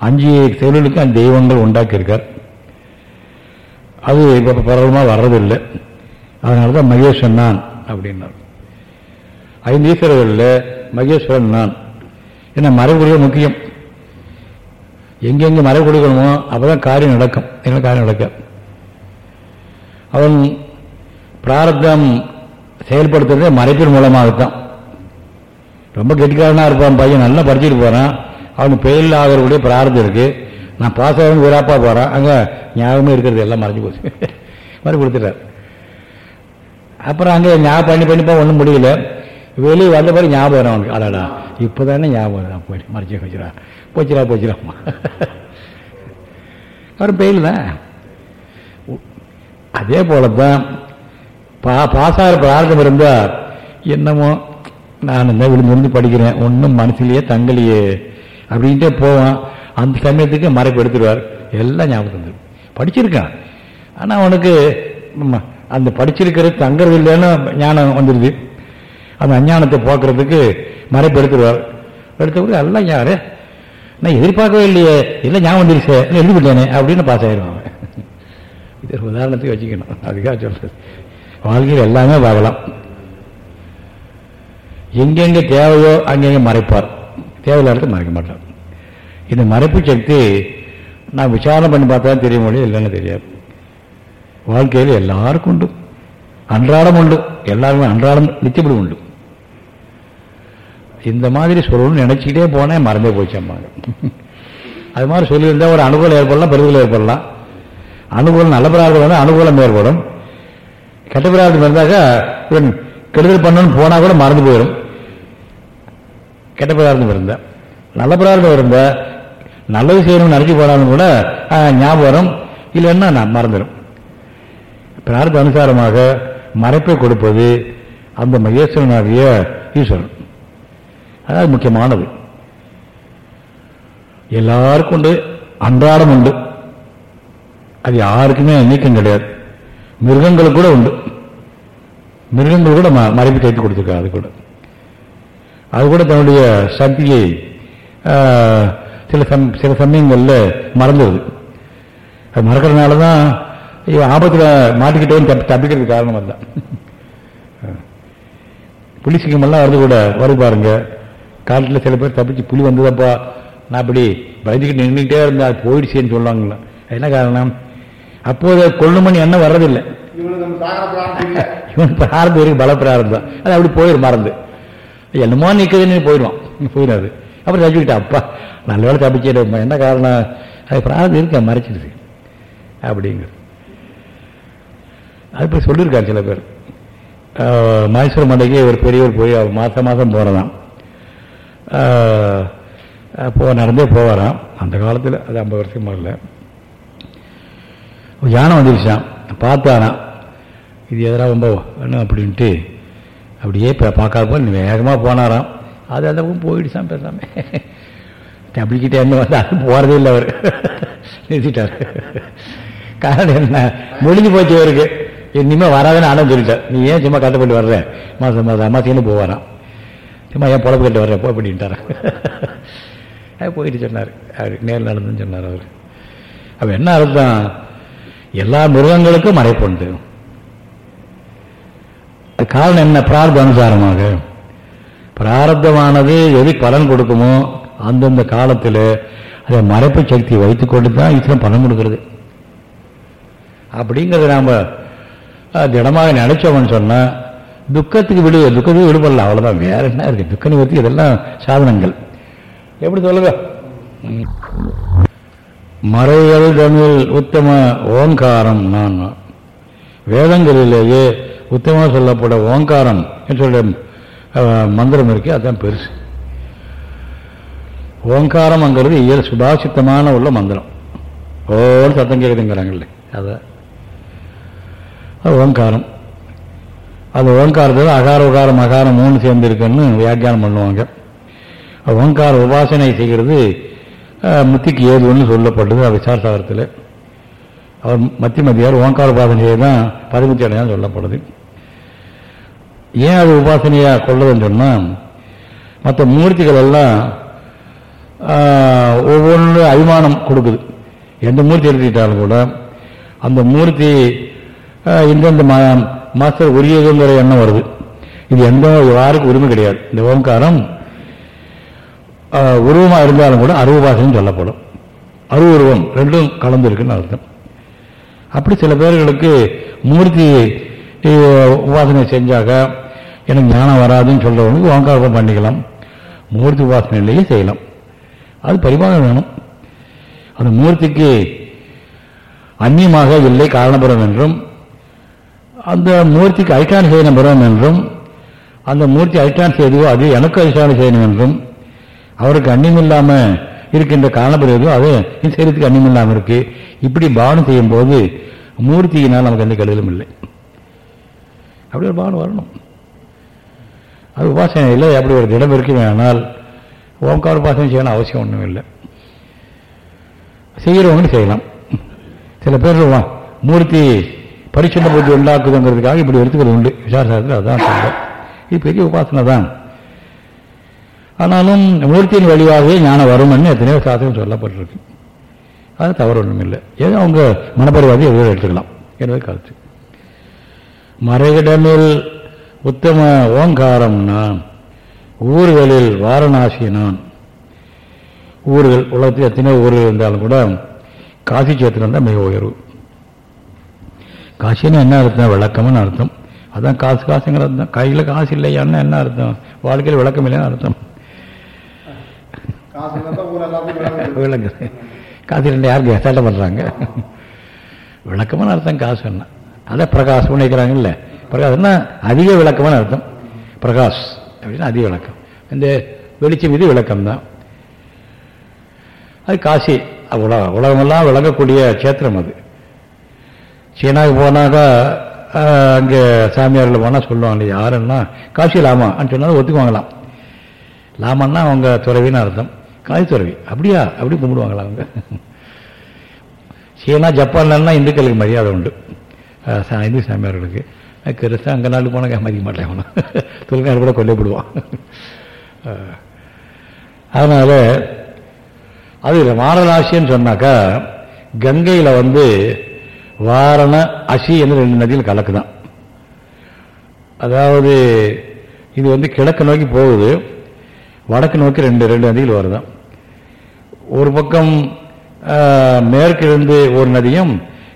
அஞ்சு செயல்களுக்கு அந்த தெய்வங்கள் உண்டாக்கியிருக்கார். அது இப்போ பரவலமாக வர்றதில்லை. அதனால தான் மகேஸ்வரன் நான் அப்படின்னார். ஐந்து ஈஸ்வரர்களில் மகேஸ்வரன் நான். ஏன்னா மறைவு முக்கியம். எங்கெங்கே மறைவு கொடுக்கணுமோ அப்போதான் காரியம் நடக்கும். என்ன காரியம் நடக்க? அவன் பிராரத்தம் செயல்படுத்துறது மறைப்பின் மூலமாகத்தான். ரொம்ப கெட்டிக்காரனாக இருப்பான் பையன் நல்லா படிச்சுட்டு போகிறான் அவனுக்கு பெயில் ஆகிறக்கூடிய பிரார்த்தம் இருக்குது நான் பாஸ் ஆகும் வீராப்பா போகிறேன் அங்கே ஞாபகமே இருக்கிறது எல்லாம் மறைஞ்சு போச்சு. <laughs> மறு கொடுத்துட்டார். அப்புறம் அங்கே ஞாபகம் பண்ணி பண்ணிப்பா ஒன்றும் முடியல. வெளியே வந்த பிறகு ஞாபகம் வரும் அவனுக்கு. அடாடா இப்போதானே ஞாபகம் வரும். போய் மறைச்சு வச்சுரா போச்சுரா போச்சுராம்மா அவர் பெயில் தான் அதே போல தான் பா பாசார பிரார்த்தம் இருந்தால் என்னமோ நான் இந்த விழுந்து விழுந்து படிக்கிறேன். ஒன்றும் மனசுலேயே தங்கலையே. அப்படின்ட்டே போவான். அந்த சமயத்துக்கு மறைப்பு எடுத்துருவார் எல்லாம் ஞாபகம் வந்துடும். படிச்சிருக்கான். ஆனால் அவனுக்கு அந்த படிச்சிருக்கிறது தங்கறது இல்லைன்னு ஞானம் வந்துடுது. அந்த அஞ்ஞானத்தை போக்குறதுக்கு மறைப்பு எடுத்துருவார் எடுத்தவருக்கு எல்லாம் யாரு? நான் எதிர்பார்க்கவே இல்லையே. இல்லை ஞாபகம் வந்துருச்சே. இல்லை அப்படின்னு பாஸ் ஆயிடுவாங்க அவன். இது ஒரு உதாரணத்துக்கு வச்சுக்கணும். அதுக்காக சொல்றது. வாழ்க்கையில் எல்லாமே பார்க்கலாம். எங்கெங்க தேவையோ அங்கெங்க மறைப்பார். தேவையில்லாத இடத்துல மறைக்க மாட்டார். இந்த மறைப்பு சக்தி நான் விசாரணை பண்ணி பார்த்தா தெரிய முடியும் இல்லைன்னு தெரியாது. வாழ்க்கையில் எல்லாருக்கும் உண்டு. அன்றாடம் உண்டு. எல்லாருமே அன்றாடம் நிச்சயப்படும் உண்டு. இந்த மாதிரி சொல்லணும்னு நினச்சிக்கிட்டே போனேன் மறந்தே போச்சு அம்மாங்க அது மாதிரி சொல்லியிருந்தா ஒரு அனுகூலம் ஏற்படலாம் பெருதல் ஏற்படலாம். அனுகூலம் நல்ல பிரார்த்தம் வந்து அனுகூலம் ஏற்படும். கெட்ட பிரார்த்தம் இருந்தாக்கா இவன் கெடுதல் பண்ணணும்னு போனால் கூட மறந்து போயிடும் கெட்ட பிரார்த்தம் இருந்தால் நல்ல பிரார்த்தம் இருந்தால் நல்லது செய்யணும்னு நினச்சி போனாலும் கூட ஞாபகம் வரும். இல்லைன்னா நான் மறந்துடும். பிரார்த்த அனுசாரமாக மறைப்பை கொடுப்பது அந்த மகேஸ்வரனாகிய ஈஸ்வரன். அதாவது முக்கியமானது. எல்லாருக்கும் உண்டு அன்றாடம் உண்டு. அது யாருக்குமே நீக்கம் கிடையாது. மிருகங்களுக்கு கூட உண்டு. மிருகங்கள் கூட ம- மறைப்பு கைத்து கொடுத்துருக்காங்க அது கூட. அது கூட தன்னுடைய சக்தியை சில சம் சில சமயங்களில் மறந்துடுது அது மறக்கிறதுனால தான் இவன் ஆபத்தில் மாட்டிக்கிட்டேன்னு தப்பி தப்பிக்கிறதுக்கு காரணம் அதுதான். புலி சிங்கமெல்லாம் வருது கூட வருது பாருங்க. காட்டில் சில பேர் தப்பிச்சு புலி வந்ததப்பா? நான் அப்படி பயந்துக்கிட்டு நின்றுக்கிட்டே இருந்தா அது போயிடுச்சேன்னு சொல்லுவாங்களா? என்ன காரணம்? அப்போது கொள்ளுமணி எண்ணம் வர்றதில்லை. <laughs> இவன் பிரார்த்தம் இருக்கு பல பிரார்த்தம் அது அப்படி போயிடும் மறந்து. என்னமோ நிற்குதுன்னு போயிடுவான். போயிடாது. அப்புறம் தப்பிக்கிட்டா அப்பா நல்ல வேலை தப்பிச்சிட்டு என்ன காரணம்? அது பிரார்த்தம் இருக்க? மறைச்சிடுது. அப்படிங்கிறது. அது இப்போ சொல்லியிருக்காரு சில பேர். மைசூர் மண்டைக்கு ஒரு பெரியவர் போய் அவர் மாதம் மாதம் போகிறதாம் போ நடந்தே போவாராம். அந்த காலத்தில் அது ஐம்பது வருஷம் முதல்ல யானை வந்துருச்சான் பார்த்தாராம் இது எதிராக ரொம்ப வேணும் அப்படின்ட்டு அப்படியே இப்போ பார்க்காத வேகமாக போனாராம். அது அந்த பக்கம் போயிடுச்சான் பேசாம. டபிள்கிட்ட என்ன வந்து அது போகிறதே இல்லை அவர். நிறுத்திட்டார். காரணம் என்ன? முடிஞ்சு போச்சு அவருக்கு. இனிமேல் வராதுன்னு ஆனால் சொல்லிட்டார். நீ ஏன் சும்மா கட்டப்பட்டு வர்ற? மாதம் மாதம் அம்மாசின்னு போவாராம். சும்மா ஏன் பொழப்பு கட்டு வர்ற போ அப்படின்ட்டாரா போயிட்டு சொன்னார். அவர் நேரில் நடந்துன்னு சொன்னார் அவர். அப்போ என்ன அர்த்தம்? எல்லா மிருகங்களுக்கும் மறைப்புண்டு அது காரணம் என்ன? பிரார்த்த அனுசாரமாக. பிராரப்தமானது எது பலன் கொடுக்குமோ அந்தந்த காலத்தில் அதை மறைப்பு சக்தியை வைத்துக்கொண்டு தான் இத்தனை பலன் கொடுக்கிறது. அப்படிங்கிறத நாம் திடமாக நினைச்சோம்னு சொன்னால் துக்கத்துக்கு விடு துக்கத்துக்கு விடுபடல அவ்வளோதான் வேற என்ன இருக்கு? துக்க நிவர்த்தி இதெல்லாம் சாதனங்கள். எப்படி சொல்லுங்க? மறைகள் தமிழ் உத்தம ஓங்காரம் நான். வேதங்களிலேயே உத்தமாக சொல்லப்பட ஓங்காரம் என்று சொல்ற மந்திரம் இருக்கு அதுதான் பெருசு. ஓங்காரம்ங்கிறது இயல் சுபாசித்தமான உள்ள மந்திரம். ஓன்னு சத்தம் கேட்குதுங்கிறாங்கல்ல. அதான். ஓங்காரம். அது ஓங்காரத்தில் அகார உகாரம் அகாரம் மூணு சேர்ந்து இருக்குன்னு வியாக்கியானம் பண்ணுவாங்க. ஓங்கார உபாசனை செய்கிறது முத்திக்கு ஏது ஒன்று சொல்லப்பட்டது அது விசார சாகரத்தில் அவர் மத்திய மத்தியார் ஓங்கார உபாசனை செய்ய தான் பதிமுத்தி அடையாளம் சொல்லப்படுது. ஏன் அது உபாசனையாக கொள்ளதுன்னு சொன்னால் மற்ற மூர்த்திகள் எல்லாம் ஒவ்வொன்றும் அபிமானம் கொடுக்குது. எந்த மூர்த்தி எடுத்துக்கிட்டாலும் கூட அந்த மூர்த்தி இந்தெந்த இந்தந்த மாஸ்டர் உரியதுங்கிற எண்ணம் வருது. இது எந்த யாருக்கும் உரிமை கிடையாது. இந்த ஓம்காரம் உருவமாக இருந்தாலும் கூட அருவபாசனம் சொல்லப்படும். அருவுருவம் ரெண்டும் கலந்துருக்குன்னு அர்த்தம். அப்படி சில பேர்களுக்கு மூர்த்தி உபாசனை செஞ்சாக எனக்கு ஞானம் வராதுன்னு சொல்றவங்களுக்கு ஓங்காரம் பண்ணிக்கலாம். மூர்த்தி உபாசனையிலேயே செய்யலாம். அது பரிமாணம் வேணும். அந்த மூர்த்திக்கு அந்நியமாக இல்லை காரணபுரம் என்றும் அந்த மூர்த்திக்கு அதிஷ்டானம் செய்யணும் பெறும் என்றும் அந்த மூர்த்தி அதிஷ்டானம் செய்துவோ அது எனக்கு அதிஷ்டானம் செய்யணும் என்றும் அவருக்கு அன்னியம் இல்லாமல் இருக்கின்ற காரணபுரம் எதுவோ அது இந்த சரீரத்துக்கு அந்நியம் இருக்கு. இப்படி பாவனை செய்யும் போது மூர்த்தியினால் நமக்கு எந்த கெடுதலும் இல்லை. அப்படி ஒரு பாவனை வரணும். அது உபாசனையில் அப்படி ஒரு திடம் இருக்குமே ஆனால் ஓம்கார உபாசனை செய்யணும் அவசியம் ஒன்றும் இல்லை. செய்கிறவங்க செய்யலாம். சில பேர் சொல்லுவான் மூர்த்தி பரிசுத்த புத்தி உண்டாக்குதுங்கிறதுக்காக இப்படி எடுத்துக்கிறது உண்டு. விசாரசாரத்தில் அதுதான் சொல்றேன். இது பெரிய உபாசனை தான்? ஆனாலும் மூர்த்தியின் வழியாகவே ஞானம் வரும்னு எத்தனையோ சாத்தியம் சொல்லப்பட்டிருக்கு. அது தவறு ஒன்றும் இல்லை ஏதோ அவங்க மனப்பரிவாதி எதுவும் எடுத்துக்கலாம். என்பது கருத்து. மறைகிடமில் உத்தம ஓங்காரம் நான். ஊர்களில் வாரணாசி நான். ஊர்கள் உலகத்தில் எத்தனையோ ஊர்கள் இருந்தாலும் கூட காசி சேத்திரம் தான் மிக உயர்வு. காசின்னு என்ன அர்த்தம்? விளக்கம்னு அர்த்தம். அதான் காசு காசுங்கிற அர்த்தம். கையில் காசு இல்லையான்னு என்ன அர்த்தம்? வாழ்க்கையில் விளக்கம் இல்லைன்னு அர்த்தம். விளங்கு. காசு இல்லை யாருக்கு சேட்டை பண்ணுறாங்க விளக்கமான அர்த்தம் காசு என்ன அதான் பிரகாஷ் நினைக்கிறாங்கல்ல பிரகாஷ்னா அதிக விளக்கமான அர்த்தம். பிரகாஷ் அப்படின்னா அதிக விளக்கம். இந்த வெளிச்சம் இது விளக்கம் தான். அது காசி. உலக உலகமெல்லாம் விளங்கக்கூடிய சேத்திரம் அது. சீனாவுக்கு போனாக்கா அங்கே சாமியாரில் போனால் சொல்லுவாங்க யாருன்னா? காசி லாமா சொன்னாலும் ஒத்துக்குவாங்களாம். லாமன்னா அவங்க துறவின்னு அர்த்தம். காசி துறவி. அப்படியா? அப்படி கும்பிடுவாங்களா அவங்க. சீனா ஜப்பான்லாம் இந்துக்களுக்கு மரியாதை உண்டு. சா- இந்து சாமியார்களுக்கு. கிறிஸ்தான் அங்கே நாள் போனாங்க மதிக்க மாட்டேன் அவனை. தொழில்காரர் கூட கொல்லப்படுவான் அதனால் அதனால அது மாரராசின்னு சொன்னாக்கா கங்கையில் வந்து வாரண அசி என்று ரெண்டு நதியில் கலக்குதான். அதாவது இது வந்து கிழக்கு நோக்கி போகுது. வடக்கு நோக்கி ரெண்டு ரெண்டு நதிகள் வருதான். ஒரு பக்கம் மேற்கிருந்து ஒரு நதியும்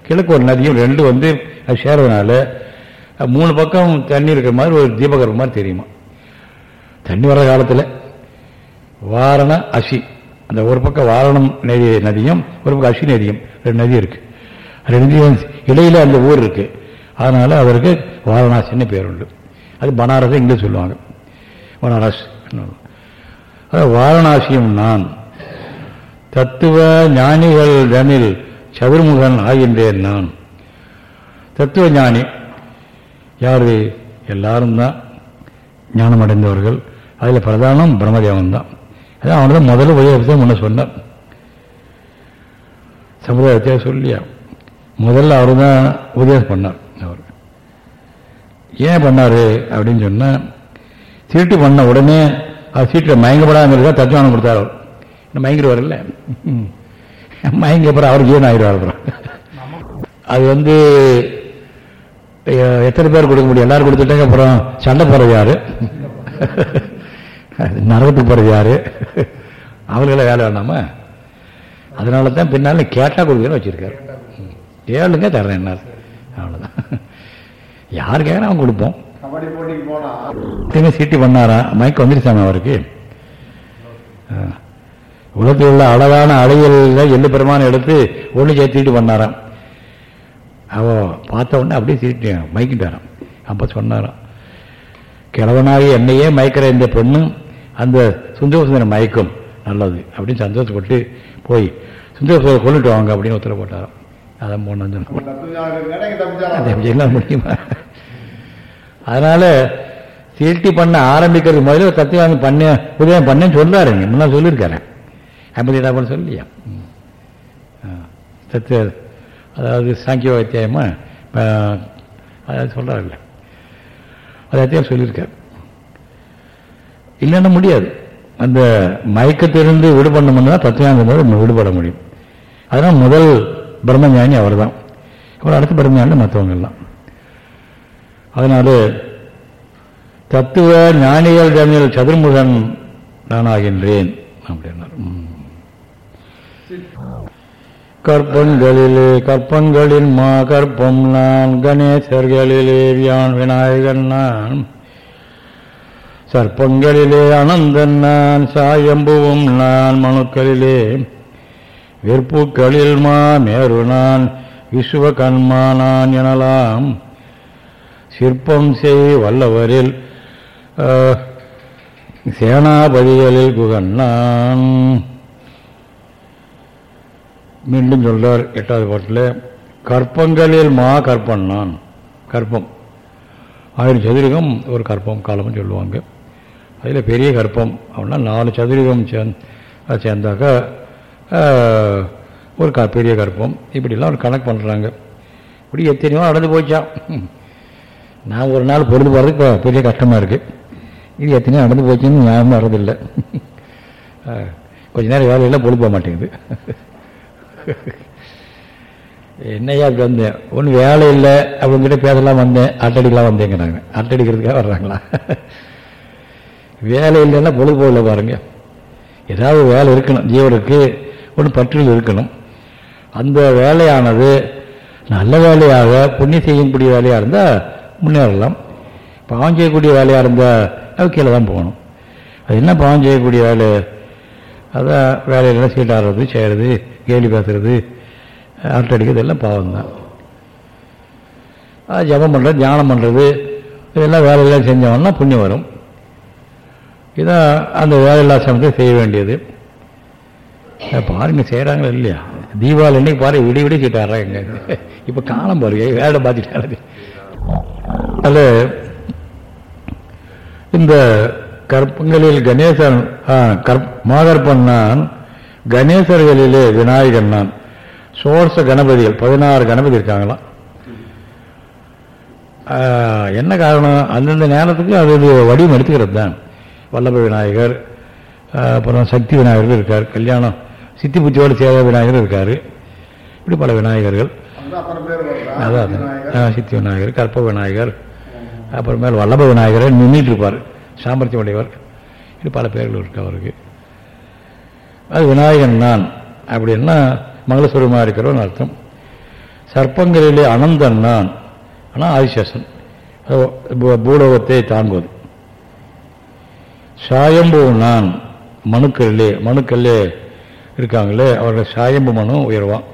கிழக்கு ஒரு நதியும் ரெண்டு வந்து அது சேர்றதுனால மூணு பக்கம் தண்ணி இருக்கிற மாதிரி ஒரு தீபகரம் மாதிரி தெரியுமா? தண்ணி வர்ற காலத்தில் வாரண அசி. அந்த ஒரு பக்கம் வாரணம் நதி நதியும் ஒரு பக்கம் அசி நதியும் ரெண்டு நதி இருக்குது ரெண்டு இடையில் இடையில அந்த ஊர் இருக்கு. அதனால அவருக்கு வாரணாசின்னு பேர் உண்டு. அது பனாரஸ் இங்கே சொல்லுவாங்க. பனாரஸ் வாரணாசியும் நான் தத்துவ ஞானிகள் தனில் சதுர்முகன் ஆகின்றேன் நான். தத்துவ ஞானி யாரு? எல்லாரும் தான் ஞானம் அடைந்தவர்கள் அதில் பிரதானம் பிரம்மதேவன் தான். அதான் அவன் தான் முதல்ல உபதேசத்தை முன்ன சொன்னார் சமுதாயத்தை சொல்லியா? முதல்ல அவர் தான் உபதேசம் பண்ணார். அவர் ஏன் பண்ணார் அப்படின்னு சொன்னால் திருட்டு பண்ண உடனே அவர் சீட்டில் மயங்கப்படாமல் இருக்கா தத்துவானம் கொடுத்தார் அவர். இன்னும் மயங்கிடுவார் இல்லை? மயங்க அவர் ஜீவன் ஆகிடுவார் அப்புறம். அது வந்து எத்தனை பேர் கொடுக்க முடியும்? எல்லாரும் கொடுத்துட்டாங்க அப்புறம் சண்டை போகிறது யார்? நரகத்துக்கு போகிறது யார்? அவங்கள வேலை வேணாமா அதனால தான் பின்னால் கேட்டால் கொடுக்குறேன்னு வச்சுருக்காரு. தர்றேன் என்ன அவ்வளோதான் யார் கேட்குறா அவன் கொடுப்போம். சீட்டி பண்ணாரா? மயக்கம் வந்துருச்சாங்க அவருக்கு. உலகத்தில் உள்ள அழகான அழகியல் எள்ளு பெருமானம் எடுத்து ஒன்று சேர்த்துட்டு பண்ணாராம். அவ பார்த்த உடனே அப்படியே சீட்டி மயக்கிட்டாராம் அப்போ சொன்னாராம் கிழவனாகி என்னையே மயக்கிற இந்த பொண்ணு அந்த சுந்தரசுந்தர மயக்கம் நல்லது. அப்படின்னு சந்தோஷப்பட்டு போய் சுந்தரசுந்தர கொண்டுட்டு வாங்க அப்படின்னு உத்தரவு போட்டாராம். அதான் போனோம் சொன்ன தப்பிச்சாங்க இங்க தப்பிச்சாரா அதை எல்லாம் முடியுமா? அதனால சீட்டி பண்ண ஆரம்பிக்கிறது முதல்ல தத்துவாமி பண்ண உதயம் பண்ணேன்னு சொல்றாருங்க முன்னா சொல்லியிருக்காரு. ஐம்பத்தி எட்டாம் சொல்லியா. தத்துவ அதாவது சாங்கிய அத்தியாயமா ஆ, அதாவது சொல்றாருல்ல. அது அத்தியாயம் சொல்லியிருக்காரு. இல்லைன்னா முடியாது. அந்த மயக்கத்திலிருந்து விடுபடணும்னு தான் தத்துவாங்க விடுபட முடியும். அதனால முதல் பிரம்மஞானி அவர்தான். அப்புறம் அடுத்த பிரம்மஞானி மற்றவங்கெல்லாம் அதனால தத்துவ ஞானிகள் தமிழ் சதுர்முகன் நானாகின்றேன். அப்படின்னார் கற்பங்களிலே கற்பங்களின் மா. கற்பம் நான் கணேசர்களிலே யான் விநாயகன் நான். சர்ப்பங்களிலே அனந்தன் நான் சாயம்புவும் நான் மனுக்களிலே விற்புக்களில் மா மேரு நான் நான் எனலாம். சிற்பம் செய் வல்லவரில் சேனாபதிகளில் குகன் நான் மீண்டும் சொல்றார் எட்டாவது பாட்டில் கற்பங்களில் மா கற்பன் நான் கற்பம். ஆயிரம் சதுரகம் ஒரு கற்பம் காலம்னு சொல்லுவாங்க. அதில் பெரிய கற்பம் அப்படின்னா நாலு சதுரகம் சேர்ந்து சேர்ந்தாக்கா ஒரு க பெரிய கற்பம் இப்படிலாம் ஒரு கணக்கு பண்ணுறாங்க இப்படி எத்தனையோ நடந்து போச்சா? நான் ஒரு நாள் பொழுது போகிறதுக்கு பெரிய கஷ்டமாக இருக்குது இது எத்தனையோ நடந்து போச்சுன்னு ஞாபகம் வர்றதில்லை. கொஞ்ச நேரம் வேலையெல்லாம் பொழுது போக மாட்டேங்குது. என்னையா அப்படி வந்தேன்? ஒன்றும் வேலை இல்லை. அப்படிங்கிட்ட பேசலாம் வந்தேன். அட்டடிக்கலாம் வந்தேங்கிறாங்க அட்டடிக்கிறதுக்காக வர்றாங்களா? வேலை இல்லைன்னா பொழுது போகல பாருங்க. ஏதாவது வேலை இருக்கணும். ஜீவனுக்கு ஒன்று பற்றுதல் இருக்கணும். அந்த வேலையானது நல்ல வேலையாக புண்ணியம் செய்யக்கூடிய வேலையாக இருந்தால் முன்னேறலாம். பாவம் செய்யக்கூடிய வேலையாக இருந்தால் அது கீழே தான் போகணும். அது என்ன பாவம் செய்யக்கூடிய வேலை? அதான் வேலையெல்லாம் சீட்டாடுறது செய்கிறது கேலி பேசுறது அரட்டை அடிக்கிறது எல்லாம் பாவம் தான். அது ஜபம் பண்ணுறது தியானம் பண்ணுறது இதெல்லாம் வேலையெல்லாம் செஞ்சவன்னா புண்ணியம் வரும். இதான் அந்த வேலையில்லா சமயத்தை செய்ய வேண்டியது. பாருங்க செய்கிறாங்களா இல்லையா? தீபாவளி அன்னைக்கு பாரு விடி விடி சீட்டாடுறாங்க இப்போ காலம் பாருங்க வேலை பார்த்துட்டாரு. அதில் இந்த கற்பங்களில் கணேசன் ஆ, கற் மாகற்பன் நான் கணேசர்களிலே விநாயகன் நான். சோர்ச கணபதிகள் பதினாறு கணபதி இருக்காங்களாம் என்ன காரணம்? அந்தந்த நேரத்துக்கு அது வடிவம் எடுத்துக்கிறது தான் வல்லப விநாயகர் அப்புறம் சக்தி விநாயகர் இருக்கார் கல்யாணம் சித்தி புத்தியோடு சேவை விநாயகர் இருக்கார். இப்படி பல விநாயகர்கள்? அதான் சித்தி விநாயகர். கற்ப விநாயகர் அப்புறமேல் வல்லப விநாயகரை நின்றுட்டு இருப்பார். சாமர்த்தியம் உடையவர் இது பல பேர்கள் இருக்கு அவருக்கு. அது விநாயகன் நான் அப்படின்னா மங்களஸ்வரமாக இருக்கிறவன் அர்த்தம். சர்ப்பங்களிலே அனந்தன் நான். ஆனால் ஆதிசேஷன். பூலோகத்தை தாங்குவது. சாயம்பு நான் மனுக்களிலே மனுக்களிலே இருக்காங்களே அவர்கள் சாயம்பு மனம் உயர்வான்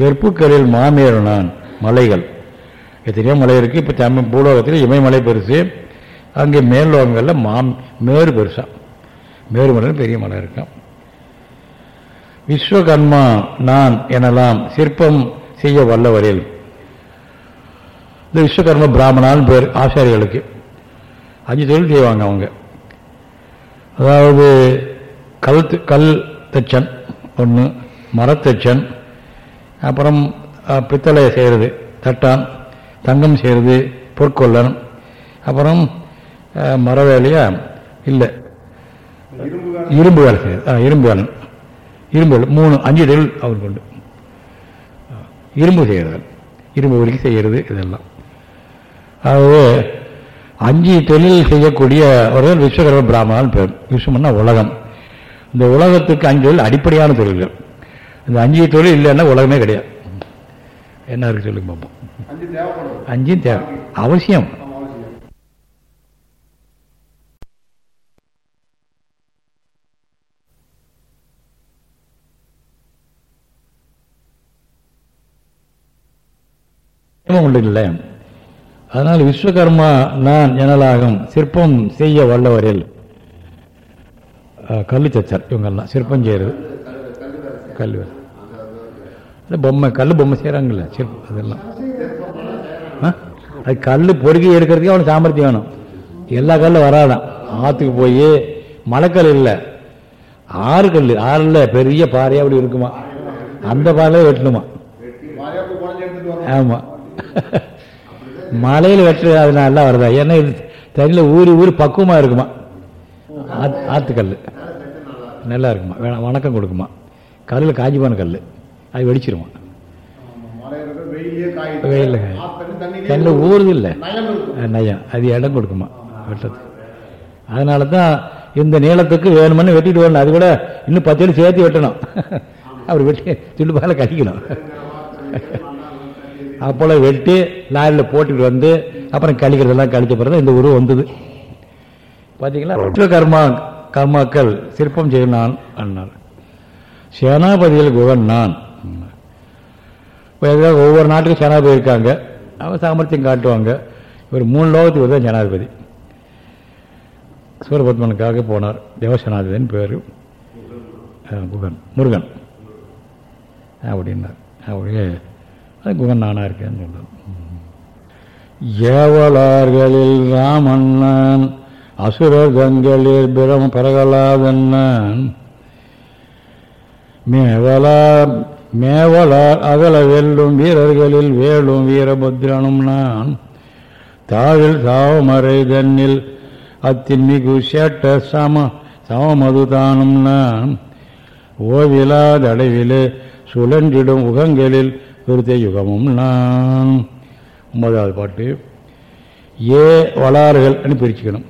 வெற்புக்கரையில் மாமேறு நான் மலைகள். எத்தனையோ மலை இருக்குது இப்போ தமிழ் பூலோகத்தில் இமயமலை பெருசு அங்கே மேல்லோகங்களில் மாம் மேரு பெருசா. மேருமலையில் பெரிய மலை இருக்கும் விஸ்வகர்மா நான் எனலாம் சிற்பம் செய்ய வல்லவரில். இந்த விஸ்வகர்ம பிராமணான்னு பேர் ஆசாரிகளுக்கு அஞ்சு தொழில் செய்வாங்க அவங்க. அதாவது கல் கல் தச்சன் ஒன்று மரத்தச்சன் அப்புறம் பித்தளை செய்கிறது தட்டான் தங்கம் செய்கிறது பொற்கொள்ளன் அப்புறம் மர வேலையா இல்லை. இரும்பு வேலை. செய்யுது ஆ, இரும்பு வேலை இரும்பு வேலை மூணு அஞ்சு தொழில் அவர் கொண்டு இரும்பு செய்கிறது இரும்பு வலிக்கு செய்கிறது இதெல்லாம். ஆகவே அஞ்சு தொழில் செய்யக்கூடிய ஒரு விஸ்வகர்ம பிராமணன் பேர். விஸ்வம்னா உலகம். இந்த உலகத்துக்கு அஞ்சு தொழில் அடிப்படையான தொழில்கள். இந்த அஞ்சு தொழில் இல்லைன்னா உலகமே கிடையாது. என்ன இருக்கு சொல்லுங்க பார்ப்போம் அஞ்சும் தேவை. அவசியம். உண்டு இல்லை. அதனால் விஸ்வகர்மா நான் எனலாகும் சிற்பம் செய்ய வல்லவரில் கல் சச்சார் இவங்கெல்லாம் சிற்பம் செய்கிறது கல் வேலை. பொம்மை கல் பொம்மை செய்கிறாங்கல்ல சிற்பம் அதெல்லாம் ஆ? அது கல் பொறுக்கி எடுக்கிறதுக்கே அவனுக்கு சாமர்த்தியம் வேணும் எல்லா கல்லும் வராதான் ஆற்றுக்கு போய் மலைக்கல் இல்லை ஆறு கல் ஆறுல பெரிய பாறையாக அப்படி இருக்குமா அந்த பாறையில வெட்டணுமா ஆமாம் மலையில் வெட்டுறது அது நல்லா வருதா ஏன்னா இது தண்ணியில் ஊறி ஊறி பக்குவமாக இருக்குமா ஆத் ஆற்றுக்கல் நல்லா இருக்குமா வேணாம் வணக்கம் கொடுக்குமா? கல்லில் காஞ்சி போன கல் அது வெடிச்சிருமா? வெயில் வெயிலே தண்ணியில் ஊறுது இல்லை நயம். அது இடம் கொடுக்குமா? வெட்டது அதனால தான் இந்த நீளத்துக்கு வேணுமென்னு வெட்டிட்டு வரணும். அது கூட இன்னும் பத்து அடி சேர்த்து வெட்டணும். அப்படி வெட்டி துண்டுபால கழிக்கணும் அப்போல வெட்டி லாரியில் போட்டுக்கிட்டு வந்து அப்புறம் கழிக்கிறதெல்லாம் கழிச்ச பிறகு இந்த உருவம் வந்தது. பார்த்தீங்களா கர்மா கர்மாக்கள் சிற்பம் செய்யும் நான் அண்ணார் சேனாபதியில் குகன் நான் ஒவ்வொரு நாட்டுக்கும் சேனாபதி இருக்காங்க. அவன் சாமர்த்தியம் காட்டுவாங்க. இவர் மூணு லோகத்துக்கு தான் ஜனாதிபதி சூரபத்மனுக்காக போனார். தேவசனாதிபதினு பேர் குகன் முருகன். அப்படின்னார். அப்படியே அது குகன் நானா இருக்கேன்னு சொல்றார். ஏவலார்களில் ராமண்ணன் அசுரர் தங்களில் பிரம் பரகலாதன்னான் மேவலா மேவலார் அகல வெல்லும் வீரர்களில் வேலும் வீரபத்ரனும் நான். தாழில் சாவமறை தன்னில் அத்தின்மிகு சேட்ட சம சமமதுதானும் நான். ஓவிலாதடைவிலே சுழன்றிடும் உகங்களில் விருத்த யுகமும் நான். ஒன்பதாவது பாட்டு ஏ வளாறுகள் பிரிச்சுக்கணும்.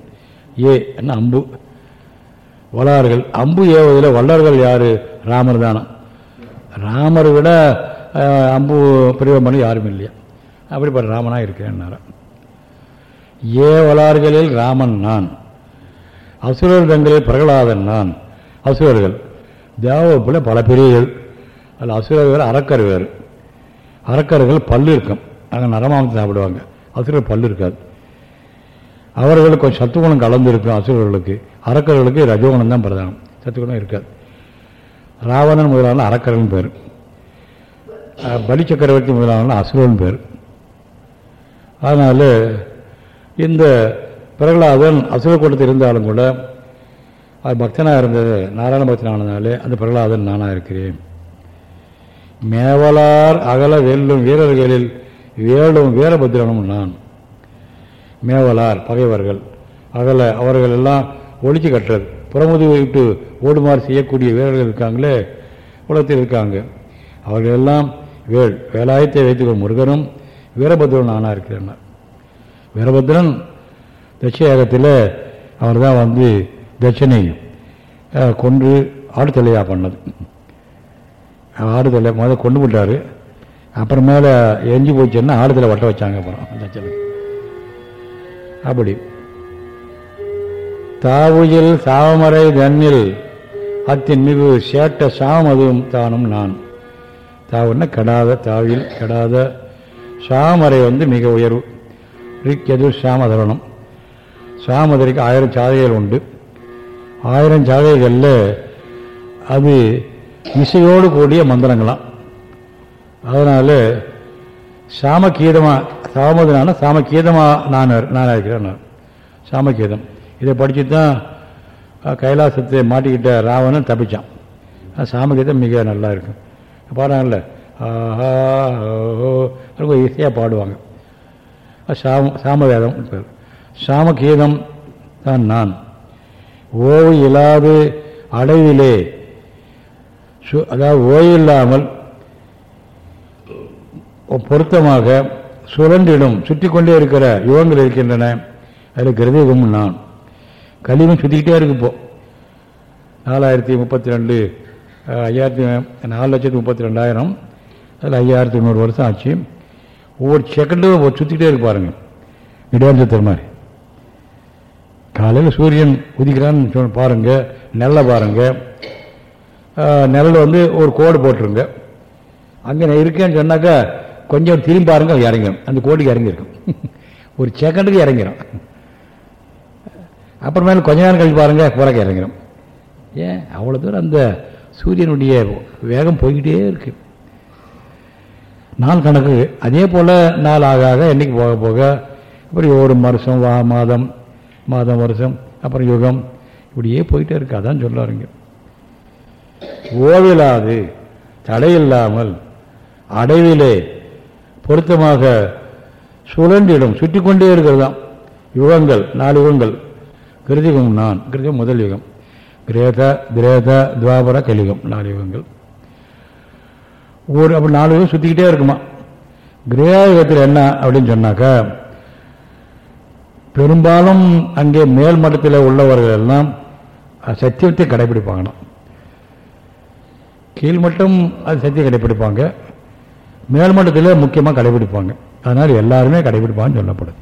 ஏ என்ன அம்பு? வளார்கள் அம்பு ஏவுவதில் வல்லர்கள் யார்? ராமர் தானா. ராமரை விட அம்பு பிரயோகம் பண்ணி யாரும் இல்லையா? அப்படிப்பட்ட ராமனாக இருக்கிறேன்னாரா வளார்களில் ராமன் நான். அசுரர் தங்களில் பிரகலாதன் நான். அசுரர்கள். தேவப்பில் பல பிரிவுகள். அதில் அசுரர் வேறு அரக்கர் வேறு. அரக்கர்கள் பல்லு இருக்கும். அங்கே நரமாமத்தை சாப்பிடுவாங்க. அசுரர் பல்லு இருக்காது. அவர்களுக்கு கொஞ்சம் சத்துகுணம் கலந்து இருக்கும் அசுரர்களுக்கு அரக்கர்களுக்கு ரஜோகுணம் தான் பிரதானம். சத்துகுணம் இருக்காது. ராவணன் முதலான அரக்கரன் பேர். பலி சக்கரவர்த்தி முதலான அசுரன் பேர். அதனால் இந்த பிரகலாதன் அசுர கூட்டத்தில் இருந்தாலும் கூட அது பக்தனாக இருந்தது நாராயண பக்தனானதுனாலே அந்த பிரகலாதன் நானாக இருக்கிறேன். மேவலார் அகல வெல்லும் வீரர்களில் வேலும் வீரபத்திரனும் நான். மேவலார் பகைவர்கள். அதில் அவர்கள் எல்லாம் ஒழிச்சு கட்டுறது. புறமுது விட்டு ஓடுமாறு செய்யக்கூடிய வீரர்கள் இருக்காங்களே உலகத்தில் இருக்காங்க. அவர்கள் எல்லாம் வேள் வேலாயத்தை வைத்துக்கொள் முருகனும் வீரபத்ரன் ஆனா இருக்கிறேன் வீரபத்ரன் தட்சயாகத்தில் அவர் தான் வந்து தட்சனை கொன்று ஆடுதலையாக பண்ணது. ஆடுதலை முதல்ல கொண்டு விட்டார் அப்புறமேல எஞ்சி போச்சுன்னா ஆடுதலை வட்ட வச்சாங்க அப்புறம் தட்சனை அப்படி. தாவுயில் சாவமறை தன்னில் அத்தின் மிகு சேட்ட சாமதும் தானும் நான். தாவுன்னா கெடாத தாவில் கெடாத சாமரை வந்து மிக உயர்வு. ரிக்கது சாமதரணம் சாமதரிக்கு ஆயிரம் சாதைகள் உண்டு. ஆயிரம் சாதைகளில் அது இசையோடு கூடிய மந்திரங்களாம். அதனால் சாமகீதமாக சாமதனான சாமக்கீதமாக நான் நானாக இருக்கிறேன் நான் சாமகீதம். இதை படித்து தான் கைலாசத்தை மாட்டிக்கிட்ட ராவணன் தப்பிச்சான். அஹ், சாமகீதம் மிக நல்லா இருக்கும் பாடுறாங்கல்ல ஆஹா ஓஹோ ஈஸியாக பாடுவாங்க. சாம சாமவேதம் பேர் சாமகீதம் தான் நான். ஓய்வு இல்லாது அடைவிலே. சு- அதாவது ஓய்வில்லாமல் பொருத்தமாக சுழன்றிடும் சுற்றி கொண்டே இருக்கிற யுகங்கள் இருக்கின்றன. அதில் கிருதயுகம் நான். கலியுகம் சுற்றிக்கிட்டே இருக்கு இப்போ. நாலாயிரத்தி முப்பத்தி ரெண்டு ஐயாயிரத்தி நாலு லட்சத்தி முப்பத்தி ரெண்டாயிரம். அதில் ஐயாயிரத்தி நூறு வருஷம் ஆச்சு. ஒவ்வொரு செகண்டும் ஒரு சுற்றிக்கிட்டே இருக்கு பாருங்க. இடையாஞ்சத்தர் மாதிரி. காலையில் சூரியன் உதிக்கிறான்னு சொன்ன பாருங்க. நெல்லை பாருங்க. அஹ், வந்து ஒரு கோடு போட்டுருங்க. அங்கே நான் இருக்கேன்னு சொன்னாக்கா கொஞ்சம் திரும்பி பாருங்க இறங்கும் இறங்கிடும். அந்த கோட்டுக்கு இறங்கியிருக்கும் ஒரு செகண்டுக்கு இறங்கிடும் அப்புறமேல கொஞ்ச நேரம் கழிச்சு பாருங்க பிறகு இறங்கிடும் ஏன்? அவ்வளோ தூரம் அந்த சூரியனுடைய வேகம் போய்கிட்டே இருக்கு. நாள் கணக்கு. அதே போல் நாள் ஆக ஆக என்னைக்கு போக போக இப்படி ஒரு வருஷம் வா மாதம் மாதம் வருஷம் அப்புறம் யுகம் இப்படியே போயிட்டே இருக்கு. அதான் சொல்லாருங்க ஓவிலாது தடையில்லாமல் அடைவிலே பொருத்தமாக சுழன்றிடும் சுற்றி கொண்டே இருக்கிறதாம். யுகங்கள் நாலு யுகங்கள். கிருதிகம் நான் கிருதிகம் முதல் யுகம். கிரேத திரேதா துவாபர கலியுகம் நாலு யுகங்கள். ஒரு அப்படி நாலு யுகம் சுற்றிக்கிட்டே இருக்குமா? கிரேயுகத்தில் என்ன அப்படின்னு சொன்னாக்கா பெரும்பாலும் அங்கே மேல் மட்டத்தில் உள்ளவர்கள் எல்லாம் சத்தியத்தை கடைபிடிப்பாங்களாம். கீழ்மட்டம் அது சத்தியம் கடைபிடிப்பாங்க. மேல்மட்டத்தில் முக்கியமாக கடைபிடிப்பாங்க. அதனால் எல்லாருமே கடைபிடிப்பாங்கன்னு சொல்லப்படுது.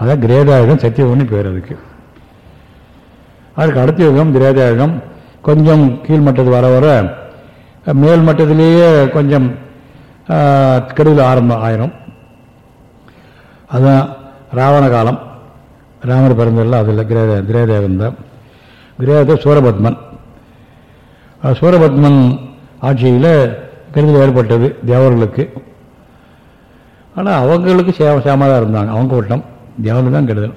அதான் கிரேதாயுகம் சத்தியவன்னு பேர் அதுக்கு. அதுக்கு அடுத்த யுகம் திரேதாயுகம் கொஞ்சம் கீழ்மட்டத்து வர வர மேல் மட்டத்திலேயே கொஞ்சம் கெடுதல் ஆரம்பம் ஆயிரும். அதுதான் ராவண காலம். ராமர் பிறந்ததில் அதில் கிரேத திரேதாயுகம் தான். கிரேத சூரபத்மன். சூரபத்மன் ஆட்சியில் கெடுதல் ஏற்பட்டது தேவர்களுக்கு. ஆனால் அவங்களுக்கு சேம சேமாக தான் இருந்தாங்க. அவங்க கூட்டம் தேவர்களுக்கு தான் கெடுதல்.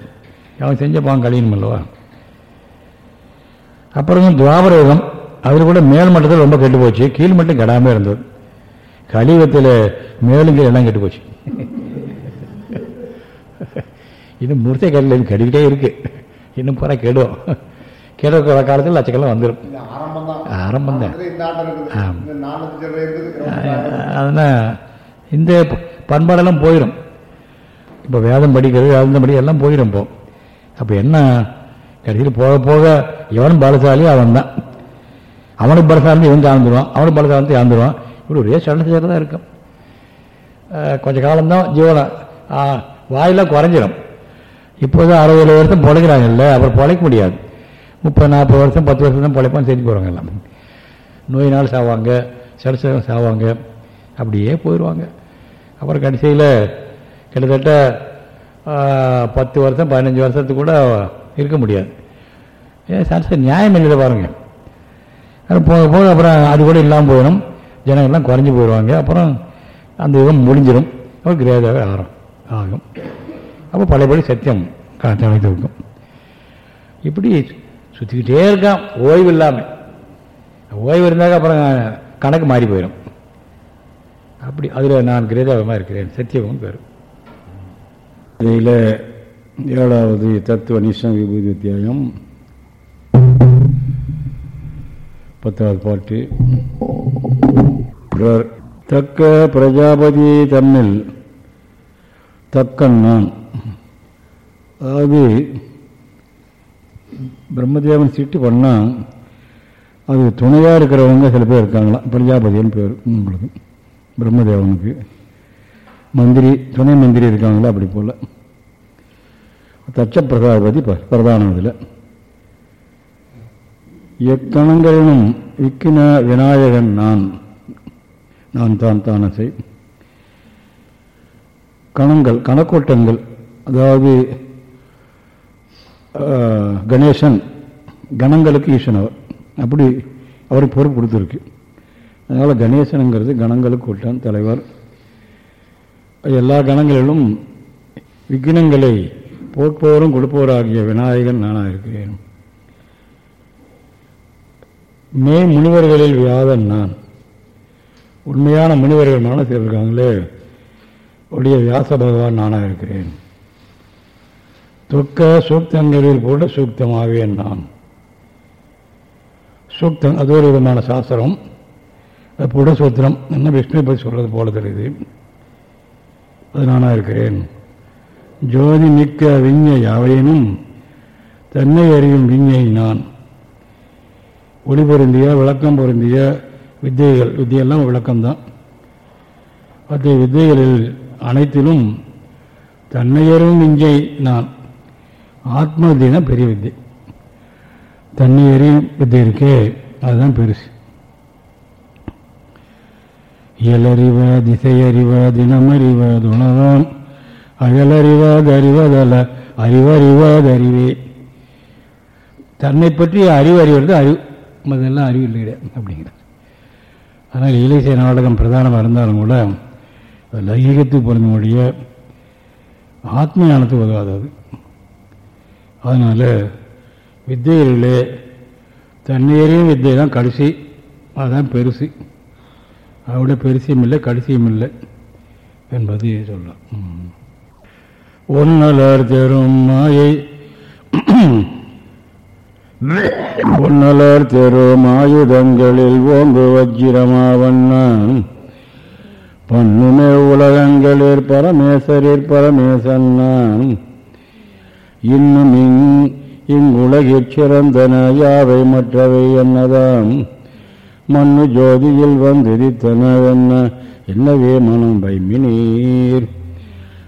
அவங்க செஞ்ச பாவம் கழியணும் அல்லவா? அப்புறம் துவாபர யுகம் அதில் கூட மேல் மட்டத்தில் ரொம்ப கெட்டு போச்சு. கீழ் மட்டும் கெடாமல் இருந்தது. கலியுகத்தில் மேலும் கீழ் எல்லாம் கெட்டு போச்சு. இன்னும் மூர்த்த கல்லில் கெடுக்கிட்டே இருக்கு. இன்னும் பூரா கெடும் கெடுக்கிற காலத்தில் லட்சக்கெல்லாம் வந்துடும் ஆரம்பம் தான். அதனால் இந்த பண்பாடெல்லாம் போயிடும் இப்போ வேதம் படிக்கிறது வேதம் படி எல்லாம் போயிடும் இப்போ. அப்போ என்ன? கடைசியில் போக போக இவனும் பலசாலி அவன் தான் அவனுக்கு பலசாலி இவன் தாழ்ந்துருவான் அவனுக்கு பலசாலி தாழ்ந்துருவான் இப்படி ஒரே சண்டை தான் இருக்கும். கொஞ்ச காலம்தான் ஜீவனம் வாயிலாம் வாயெல்லாம் குறைஞ்சிடும் இப்போதான் அறுபது வருஷம் பிழைக்கிறாங்கல்ல அப்புறம் பிழைக்க முடியாது. முப்பது நாற்பது வருஷம் பத்து வருஷம் தான் பிழைப்பான்னு செஞ்சு போகிறாங்க எல்லாம். நோயினால் சாவாங்க சடசம் சாவாங்க அப்படியே போயிடுவாங்க அப்புறம் கடைசியில் கிட்டத்தட்ட பத்து வருஷம் பதினஞ்சு வருஷத்துக்கு கூட இருக்க முடியாது. ஏன் சடச நியாயம் இல்லை பாருங்கள் அப்புறம் போக போக அப்புறம் அது கூட இல்லாமல் போயிடும். ஜனங்கள்லாம் குறைஞ்சி போயிடுவாங்க. அப்புறம் அந்த யுகம் முடிஞ்சிடும். அப்புறம் கிரேதாவே ஆகும் ஆகும். அப்போ பழையபடி சத்தியம் தலைத்து இருக்கும் இப்படி சுற்றிக்கிட்டே இருக்கான். ஓய்வு இல்லாமல் ஓய்வு இருந்தாக்க அப்புறம் கணக்கு மாறி போயிடும். அப்படி அதில் நான் கிரேதாவமாக இருக்கிறேன். சத்தியமும் பேர். இதில் ஏழாவது தத்துவ நிஷம் விபூதி அத்தியாயம். பத்தாவது பாட்டு. தக்க பிரஜாபதி தன்னில் தக்கன் நான். அதாவது பிரம்மதேவன் சீட்டு பண்ணால் அது துணையாக இருக்கிறவங்க சில பேர் இருக்காங்களாம். பிரஜாபதின்னு பேர் உங்களுக்கு. பிரம்மதேவனுக்கு. மந்திரி துணை மந்திரி இருக்காங்களா? அப்படி போல். தச்ச பிரகாபதி ப- பிரதானம் இதில் எக்கணங்களிலும் விக்கின விநாயகன் நான். நான் தான் தானசை. கணங்கள் கணக்கூட்டங்கள். அதாவது ஆஹ், கணேசன் கணங்களுக்கு ஈசனவர். அப்படி அவருக்கு பொறுப்பு கொடுத்துருக்கு. அதனால் கணேசனுங்கிறது கணங்களுக்கு கூட்டம் தலைவர். எல்லா கணங்களிலும் விக்னங்களை போட்பவரும் கொடுப்பவராகிய விநாயகன் நானாக இருக்கிறேன். மே முனிவர்களில் வியாதன் நான். உண்மையான முனிவர்கள் மனசில் இருக்காங்களே உடைய வியாச பகவான் நானாக இருக்கிறேன். துக்க சூக்தங்களில் போட்டு சூக்தமாவேன் நான். சூக்தம் அது ஒரு விதமான சாஸ்திரம். புடசூத்திரம். என்ன விஷ்ணுவை பற்றி சொல்றது போல தெரியுது. அது நானாக இருக்கிறேன். ஜோதி மிக்க விஞ்ஞை யாவையினும் தன்னை அறியும் விஞ்ஞை நான். ஒளி பொருந்திய விளக்கம் பொருந்திய வித்தைகள். வித்தையெல்லாம் விளக்கம்தான். அத்தகைய வித்தைகளில் அனைத்திலும் தன்னையரும் விஞ்சை நான். ஆத்ம பெரிய வித்தை. தன்னை அறியும் வித்தை இருக்கே. அதுதான் பெருசு. இயலறிவ திசையறிவ தினமறிவ துணவான் அயலறிவாது அறிவதல்ல அறிவறிவாதறிவே தன்னை பற்றி அறிவறிவது அறிவு அதெல்லாம் அறிவு இல்லை அப்படிங்கிறார். ஆனால் இலைசை நாடகம் பிரதானமாக இருந்தாலும் கூட லைகத்துக்கு பிறந்தவுடைய பொருந்தமுடைய ஆத்ம ஞானத்துக்கு உதவாதது அதனால் வித்தையிலே தன்னையறியும் வித்தை தான் கடைசி அதுதான் பெருசு. அதோட பெருசியும் இல்லை கடைசியும் இல்லை என்பது சொல்லலாம். ஒன்னலர் தெரும் மாயை ஒன்னலர் தெரும் ஆயுதங்களில் ஓங்கு வஜ்ரமாவண்ணான் பண்ணுமே உலகங்களில் பரமேசரில் பரமேசன்னான் இன்னும் இங் இங்குலகிற் சிறந்தன யாவை மற்றவை என்னதாம்? மண்ணு ஜோதியில் வந்திருத்தனவென்ன? என்னவே மனம் பைமினீர்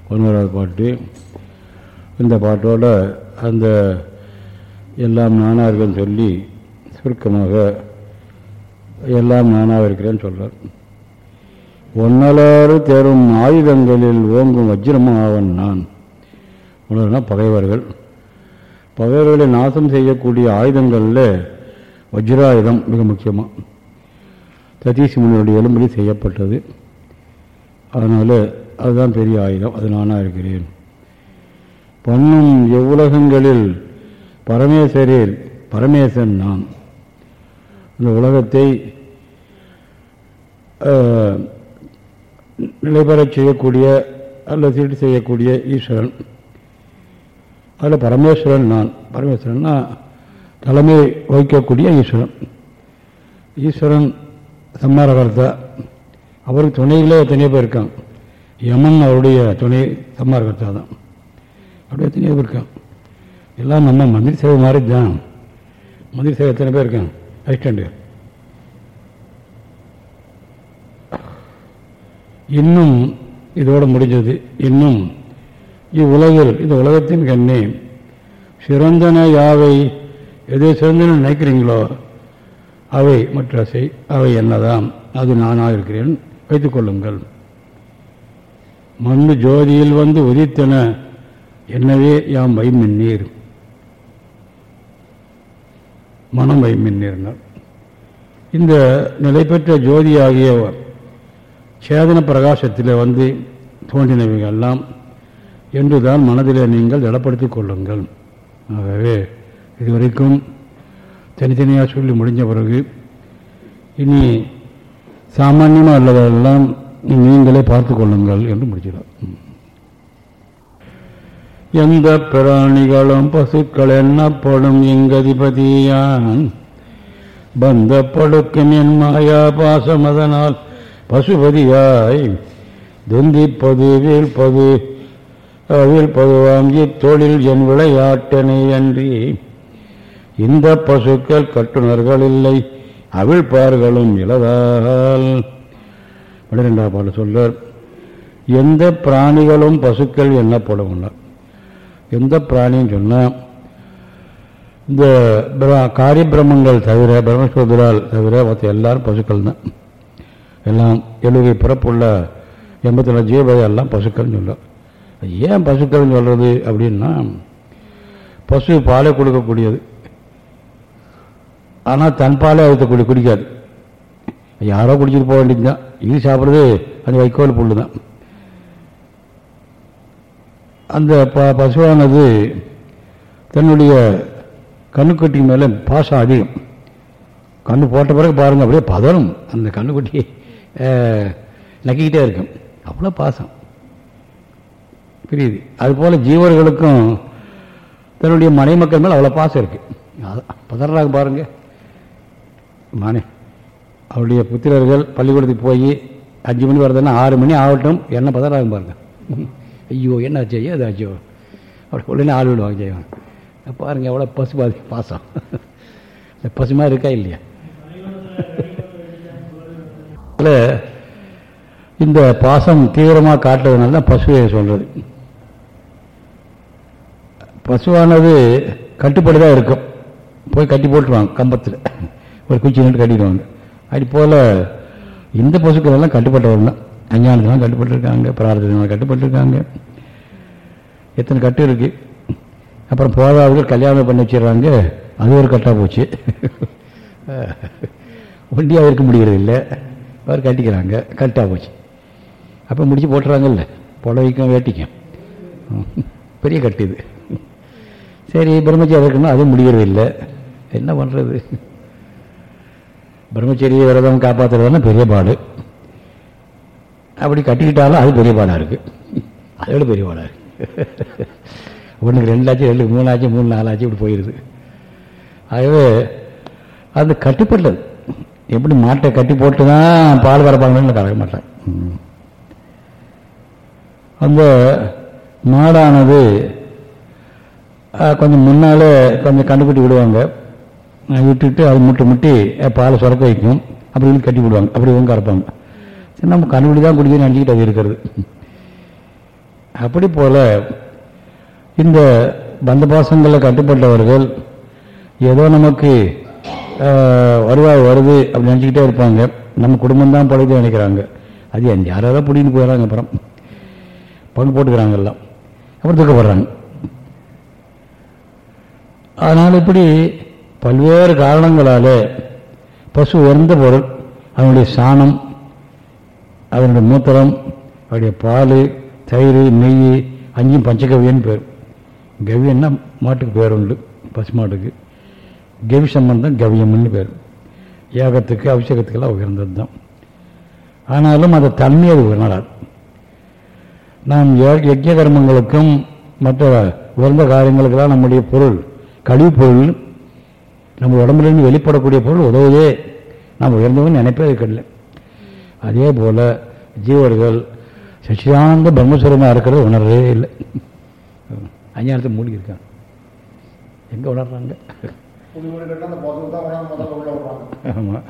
ஒன்பதாவது பாட்டு. இந்த பாட்டோட அந்த எல்லாம் நானார்கள் சொல்லி சுருக்கமாக எல்லாம் நானாக இருக்கிறேன்னு சொல்கிறார் ஒன்னலாறு தேரும் ஆயுதங்களில் ஓங்கும் வஜ்ரமாவன் நான். உணர்னா பகைவர்கள். பகைவர்களை நாசம் செய்யக்கூடிய ஆயுதங்களில் வஜ்ராயுதம் மிக முக்கியமாக சதீஷ் முனியுடைய எலும்படி செய்யப்பட்டது. அதனால் அதுதான் பெரிய ஆயுதம். அது நானாக இருக்கிறேன். பண்ணும் எவ்வுலகங்களில் பரமேஸ்வரில் பரமேசன் நான். இந்த உலகத்தை நிலைபெறச் செய்யக்கூடிய அல்லது சீட்டு செய்யக்கூடிய ஈஸ்வரன். அதில் பரமேஸ்வரன் நான். பரமேஸ்வரன்னா தலைமை வகிக்கக்கூடிய ஈஸ்வரன். ஈஸ்வரன் சம்மாரகர்த்தா அவருக்கு துணைகளே எத்தனையோ போயிருக்கான் யமன் அவருடைய துணை சம்மாரகர்த்தா தான். அப்படியே எத்தனையோ போயிருக்கான் எல்லாம் நம்ம மந்திரி சேவை மாதிரி தான். மந்திரி சேவை எத்தனை பேர் இருக்காங்க? அசிஸ்டண்ட்டு இன்னும் இதோட முடிஞ்சது. இன்னும் இவ்வுலகில் இந்த உலகத்தின் கண்ணே சிறந்தன யாவை எது சிறந்தன நினைக்கிறீங்களோ அவை மற்ற செய் அவை என்னதாம்? அது நானாக இருக்கிறேன் வைத்துக் கொள்ளுங்கள். மண்ணு ஜோதியில் வந்து உதித்தன என்னவே யாம் வைமின்னீர் மனம் வைமின்னீர்னார் இந்த நிலை பெற்ற ஜோதியாகிய சேதன பிரகாசத்தில் வந்து தோன்றினவைகள்லாம் என்றுதான் மனதிலே நீங்கள் திடப்படுத்திக் கொள்ளுங்கள். ஆகவே இதுவரைக்கும் தனித்தனியாக சொல்லி முடிஞ்ச பிறகு இனி சாமானியமாக உள்ளதெல்லாம் நீங்களே பார்த்து கொள்ளுங்கள் என்று முடிச்சிடலாம் எந்த பிராணிகளும் பசுக்கள் என்னப்படும் இங்கதிபதியான் பந்தப்படுக்கும் என் மாயா பாசம் அதனால் பசுபதியாய் துந்திப்பது வீழ்ப்பது பொதுவாகி தொழில் என் விளையாட்டனை அன்றி இந்த பசுக்கள் கட்டுணர்கள் இல்லை. அவிழ்ப்பார்களும் இளதால் பன்னிரெண்டாம் பாட்டு சொல்றார் எந்த பிராணிகளும் பசுக்கள் என்னப்படும் எந்த பிராணின்னு சொன்னால் இந்த காரிய பிரம்மங்கள் தவிர பிரம்மஸ்வதரால் தவிர மற்ற எல்லாரும் பசுக்கள் தான். எல்லாம் எழுதி பிறப்புள்ள எண்பத்தி நாலு ஜீவதை எல்லாம் பசுக்கள்னு சொல்லும் ஏன் பசுக்கள்னு சொல்கிறது அப்படின்னா பசு பாலை கொடுக்கக்கூடியது. ஆனால் தன் பாலை குடி குடிக்காது. யாரோ குடிச்சிட்டு போக வேண்டியது தான் இது சாப்பிட்றது அந்த வைக்கோல் புல்லு தான் அந்த ப பசுவானது தன்னுடைய கண்ணுக்குட்டி மேலே பாசம் அதிகம் கண்ணு போட்ட பிறகு பாருங்கள் அப்படியே பதறும். அந்த கண்ணுக்குட்டி நக்கிக்கிட்டே இருக்கும். அவ்வளோ பாசம். புரியுது. அதுபோல் ஜீவர்களுக்கும் தன்னுடைய மனை மக்கள் மேலே அவ்வளோ பாசம் இருக்குது அதான் பதறாங்க பாருங்கள் மானே. அவருடைய புத்திரர்கள் பள்ளிக்கூடத்துக்கு போய் அஞ்சு மணி வரதுன்னா ஆறு மணி ஆகட்டும். என்ன பதறாங்க பாருங்க. ஐயோ என்ன ஆச்சு? அது ஆச்சோ? அப்படி உடனே ஆள் விடுவாங்க செய்வாங்க பாருங்க எவ்வளோ பசு பாதி பாசம். இந்த பசுமா இருக்கா இல்லையா? இல்லை. இந்த பாசம் தீவிரமாக காட்டுறதுனால தான் பசுவை சொல்கிறது பசுவானது கட்டுப்படி தான் இருக்கும். போய் கட்டி போட்டுருவாங்க கம்பத்தில். ஒரு குச்சி நட்டு கட்டிடுவாங்க. அது போல் இந்த பசுக்கள் எல்லாம் கட்டுப்பட்டவர்கள் தான். அஞ்ஞானத்தினால் கட்டுப்பட்டுருக்காங்க பிரார்த்தனை கட்டுப்பட்டுருக்காங்க. எத்தனை கட்டு இருக்குது அப்புறம் போதாதவர்கள் கல்யாணம் பண்ணி வச்சிடுறாங்க. அது ஒரு கட்டாக போச்சு. <laughs> ஒண்டியாக இருக்க முடிகிறது இல்லை. அவர் கட்டிக்கிறாங்க கட்டாக போச்சு. அப்போ முடிச்சு போட்டுறாங்கல்ல. புடவைக்கும் வேட்டிக்கும். பெரிய கட்டு இது. சரி பிரம்மச்சாரி இருக்குன்னா அதுவும் முடிகிறது இல்லை. என்ன பண்ணுறது பிரம்மச்சரிய விரதம் காப்பாற்றுறதுனா பெரிய பாடு. அப்படி கட்டிக்கிட்டாலும் அது பெரிய பாடாக இருக்குது அதோட பெரிய பாடாக இருக்குது ஒன்றுக்கு ரெண்டாச்சு ரெண்டு மூணாச்சு மூணு நாலாச்சு இப்படி போயிடுது ஆகவே அது கட்டுப்பட்டது. எப்படி மாட்டை கட்டி போட்டு தான் பால் வரப்பாங்கன்னு கலக்க மாட்டேன். அந்த மாடானது கொஞ்சம் முன்னாலே கொஞ்சம் கண்டுபிடி விடுவாங்க. விட்டுட்டு அது முட்டை முட்டி பாலை சுரக்க வைக்கும். அப்படி கட்டி விடுவாங்க அப்படி இவங்க கறப்பாங்க சரி நம்ம கண்டுபிடி தான் குடிக்கணும்னு நினச்சிக்கிட்டு அது இருக்கிறது. அப்படி போல இந்த பந்த பாசங்களில் கட்டுப்பட்டவர்கள் ஏதோ நமக்கு வருவாய் வருது அப்படின்னு நினச்சிக்கிட்டே இருப்பாங்க. நம்ம குடும்பம் தான் பழகி நினைக்கிறாங்க. அது யாராவது பிடின்னு போயிடறாங்க அப்புறம். பங்கு போட்டுக்கிறாங்க எல்லாம். அப்புறம் துக்கப்படுறாங்க. அதனால் இப்படி பல்வேறு காரணங்களாலே பசு உயர்ந்த பொருள் அதனுடைய சாணம் அதனுடைய மூத்திரம் அவருடைய பால் தயிர் நெய் அஞ்சும் பஞ்சகவியன்னு பேர். கவியன்னா மாட்டுக்கு பேர் உண்டு பசு மாட்டுக்கு. கவி சம்பந்தம் கவியம்னு பேர். ஏகத்துக்கு அபிஷேகத்துக்கெல்லாம் உயர்ந்தது தான். ஆனாலும் அந்த தன்மை அது உணராது நாம் யஜ்ய கர்மங்களுக்கும் மற்ற உயர்ந்த காரியங்களுக்கெல்லாம் நம்முடைய பொருள் கழிவு பொருள் நம்ம உடம்புலேருந்து வெளிப்படக்கூடிய பொருள் உதவுதே. நாம் உயர்ந்தவன் நினைப்பே இருக்கல அதே போல் ஜீவர்கள் சச்சிதானந்த பிரம்மஸ்வரமாக இருக்கிறது உணர்றதே இல்லை. அஞ்ஞானத்தை மூடி எங்கே உணர்றாங்க? ஆமாம்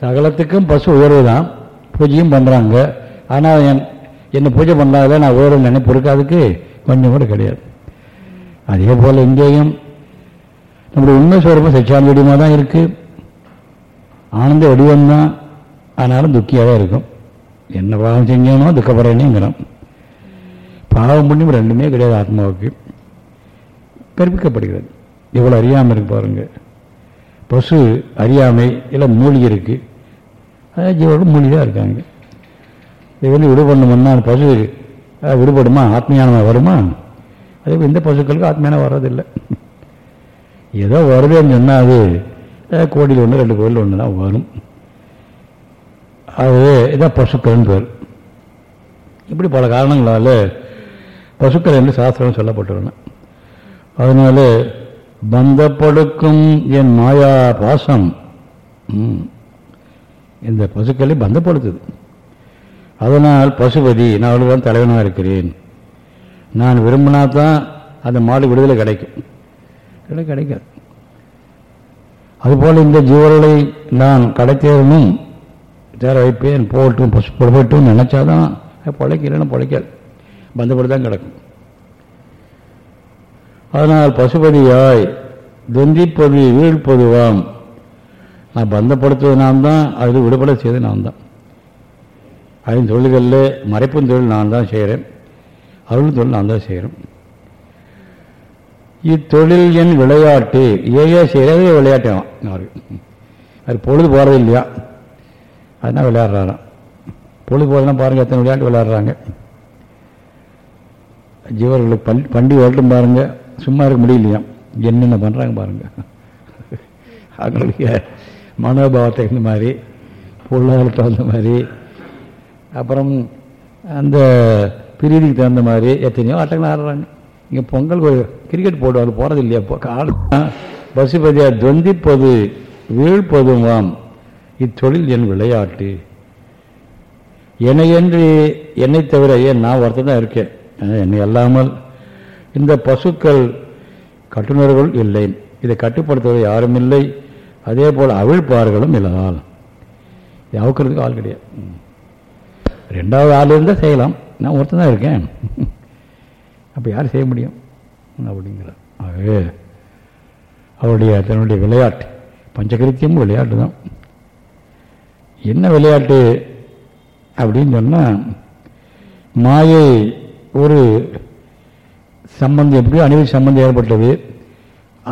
சகலத்துக்கும் பசு உயர்வு தான் பூஜையும் பண்ணுறாங்க ஆனால் என் என்ன பூஜை பண்ணாத நான் உயர்வு நினைப்பு இருக்கு அதுக்கு கொஞ்சம் கூட கிடையாது. அதே போல் இங்கேயும் நம்முடைய உண்மை சுவரூபம் சச்சியான வடிவமாக தான் இருக்குது ஆனந்த வடிவம் தான். ஆனாலும் துக்கியாக தான் இருக்கும். என்ன பாவம் செஞ்சோமோ துக்கப்படுறேனேங்கிறோம் பாவம் புண்ணியம் ரெண்டுமே கிடையாது ஆத்மாவுக்கு. கற்பிக்கப்படுகிறது. இவ்வளோ அறியாமல் இருக்கு பாருங்க. பசு அறியாமை இல்லை மூலிகை இருக்கு. அதான் ஜீவோட மூலிகையாக இருக்காங்க. இது வந்து விடுபடணும்னா அந்த பசு விடுபடுமா? ஆத்மீயானமாக வருமா? அதே எந்த இந்த பசுக்களுக்கு ஆத்மீயானம் வர்றதில்லை. ஏதோ வருதுன்னு சொன்னால் அது கோடியில் ஒன்று ரெண்டு கோடியில் ஒன்று தான் வரும். அது இதான் பசுக்கள்னு பேர். இப்படி பல காரணங்களால் பசுக்கள் என்று சாஸ்திரம் சொல்லப்பட்டுள்ளன அதனால பந்தப்படுக்கும் என் மாயா பாசம். இந்த பசுக்களை பந்தப்படுத்துது. அதனால் பசுபதி நான் அவ்வளோதான் தான் தலைவனாக இருக்கிறேன். நான் விரும்பினா தான் அந்த மாடு விடுதலை கிடைக்கும். இல்லை கிடைக்காது அதுபோல் இந்த ஜீவர்களை நான் கடைத்தேறணும் தேர வைப்பேன் போட்டும் பசு புறப்பட்டும் நினைச்சாதான் அது பிழைக்காது. பந்தப்பட்டு தான் கிடக்கும். அதனால் பசுபதியாய் தொந்திப்பது வீழ்ப்பதுவாம் நான் பந்தப்படுத்துவது நான் தான் அதில் விடுபட செய்தது நான் தான் அதன் தொழில்களில் மறைப்பும் தொழில் நான் தான் செய்கிறேன். அருள் தொழில் நான் தான் செய்கிறேன். இத்தொழில் என் விளையாட்டு. ஏஏ செய்கிறது விளையாட்டுவான் அவருக்கு அது பொழுது போகிறது இல்லையா? அதனால் விளையாடுறாராம். பொழுது போகிறதுனா பாருங்கள் எத்தனை விளையாட்டு விளையாடுறாங்க. ஜீவர்களுக்கு பண் பண்டி வரட்டும் பாருங்க. சும்மா இருக்க முடியலையாம் என்னென்ன பண்ணுறாங்க பாருங்க. அவங்களுடைய மனோபாவத்தை இந்த மாதிரி பொருளாதாரத்தை தகுந்த மாதிரி அப்புறம் அந்த பிரீதிக்கு தகுந்த மாதிரி எத்தனையோ ஆட்டங்கள் ஆடுறாங்க. இங்கே பொங்கல் ஒரு கிரிக்கெட் போடுவாங்க போகிறது இல்லையா இப்போ காடு பசுபதியா தொந்திப்பது வீழ்ப்பதுமாம் இத்தொழில் என் விளையாட்டு. என்னையென்று என்னை தவிர ஏன் நான் ஒருத்தன் தான் இருக்கேன் என்னை அல்லாமல் இந்த பசுக்கள் கட்டுநர்கள் இல்லை. இதை கட்டுப்படுத்துவது யாரும் இல்லை. அதே போல் அவிழ்ப்பார்களும் இல்லாதால். இதை அவுக்கிறதுக்கு ஆள் கிடையாது. ரெண்டாவது ஆள் இருந்தால் செய்யலாம். நான் ஒருத்தன் தான் இருக்கேன். அப்போ யார் செய்ய முடியும்? அப்படிங்கிறார். ஆகவே அவருடைய தன்னுடைய விளையாட்டு பஞ்சகிருத்தியமும் விளையாட்டு தான். என்ன விளையாட்டு அப்படின்னு சொன்னால் மாயை ஒரு சம்பந்தம் எப்படியோ அணிவு சம்பந்தம் ஏற்பட்டது.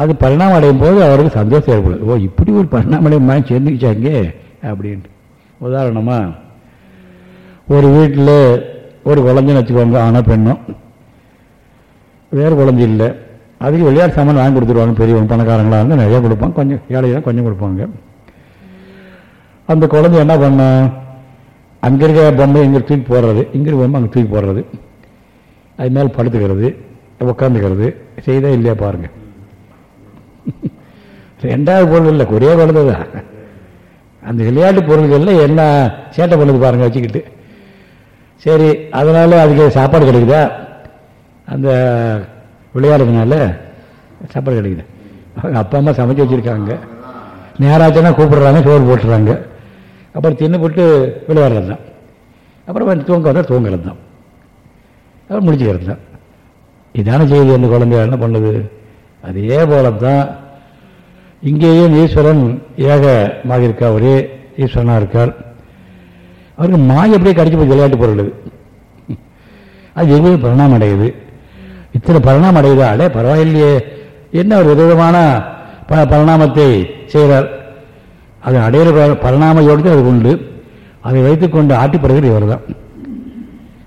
அது பரிணாமம் அடையும் போது அவருக்கு சந்தோஷம் ஏற்படுது. ஓ இப்படி ஒரு பரிணாமம் அடையும் மாயை சேர்ந்துக்கிச்சாங்க அப்படின்ட்டு. உதாரணமாக ஒரு வீட்டில் ஒரு குழந்தைன்னு வச்சுக்கோங்க ஆனால் பெண்ணும் வேறு குழந்தை இல்லை. அதுக்கு விளையாட்டு சாமான் வாங்கி கொடுத்துருவாங்க பெரியவங்க பணக்காரங்களாக இருந்தால் நிறைய கொடுப்பாங்க. கொஞ்சம் ஏழையெல்லாம் கொஞ்சம் கொடுப்பாங்க. அந்த குழந்தை என்ன பண்ண அங்கே இருக்கிற பொம்மை இங்கே தூக்கி போடுறது இங்கே இருக்க பொம்மை அங்கே தூக்கி போடுறது. அது மேலே படுத்துக்கிறது உட்காந்துக்கிறது செய்தா இல்லையா பாருங்க. ரெண்டாவது பொருள் இல்லை ஒரே குழந்தை தான். அந்த விளையாட்டு பொருள்களில் என்ன சேட்டை பண்ணுது பாருங்க வச்சுக்கிட்டு. சரி அதனால அதுக்கு சாப்பாடு கிடைக்குதா? அந்த விளையாடுறதுனால சாப்பாடு கிடைக்குது. அவங்க அப்பா அம்மா சமைச்சு வச்சுருக்காங்க. நேராச்சுன்னா கூப்பிடுறாங்க சோறு போட்டுறாங்க. அப்புறம் தின்னு போட்டு விளையாடுறது தான் அப்புறம் தூங்க வந்தால் தூங்குறது தான் அப்புறம் முடிச்சுக்கிறது தான் இதான செய்தி அந்த குழந்தைய என்ன பண்ணுது? அதே போல தான் இங்கேயும் ஈஸ்வரன் ஏகமாக இருக்கா ஒரே ஈஸ்வரனாக இருக்கார். அவருக்கு மாய எப்படியே கடிச்சு போய் விளையாட்டு பொருள். அது அது பிரணாமம் பரிணாமம் அடையுது இத்தனை பரிணாமம் அடைகிறாளே பரவாயில்லையே. என்ன ஒரு விதவிதமான ப பரிணாமத்தை செய்கிறார் அது அடையிற பரிணாம யோகத்தை அது உண்டு. அதை வைத்துக்கொண்டு ஆட்டிப்படுகிற இவர் தான்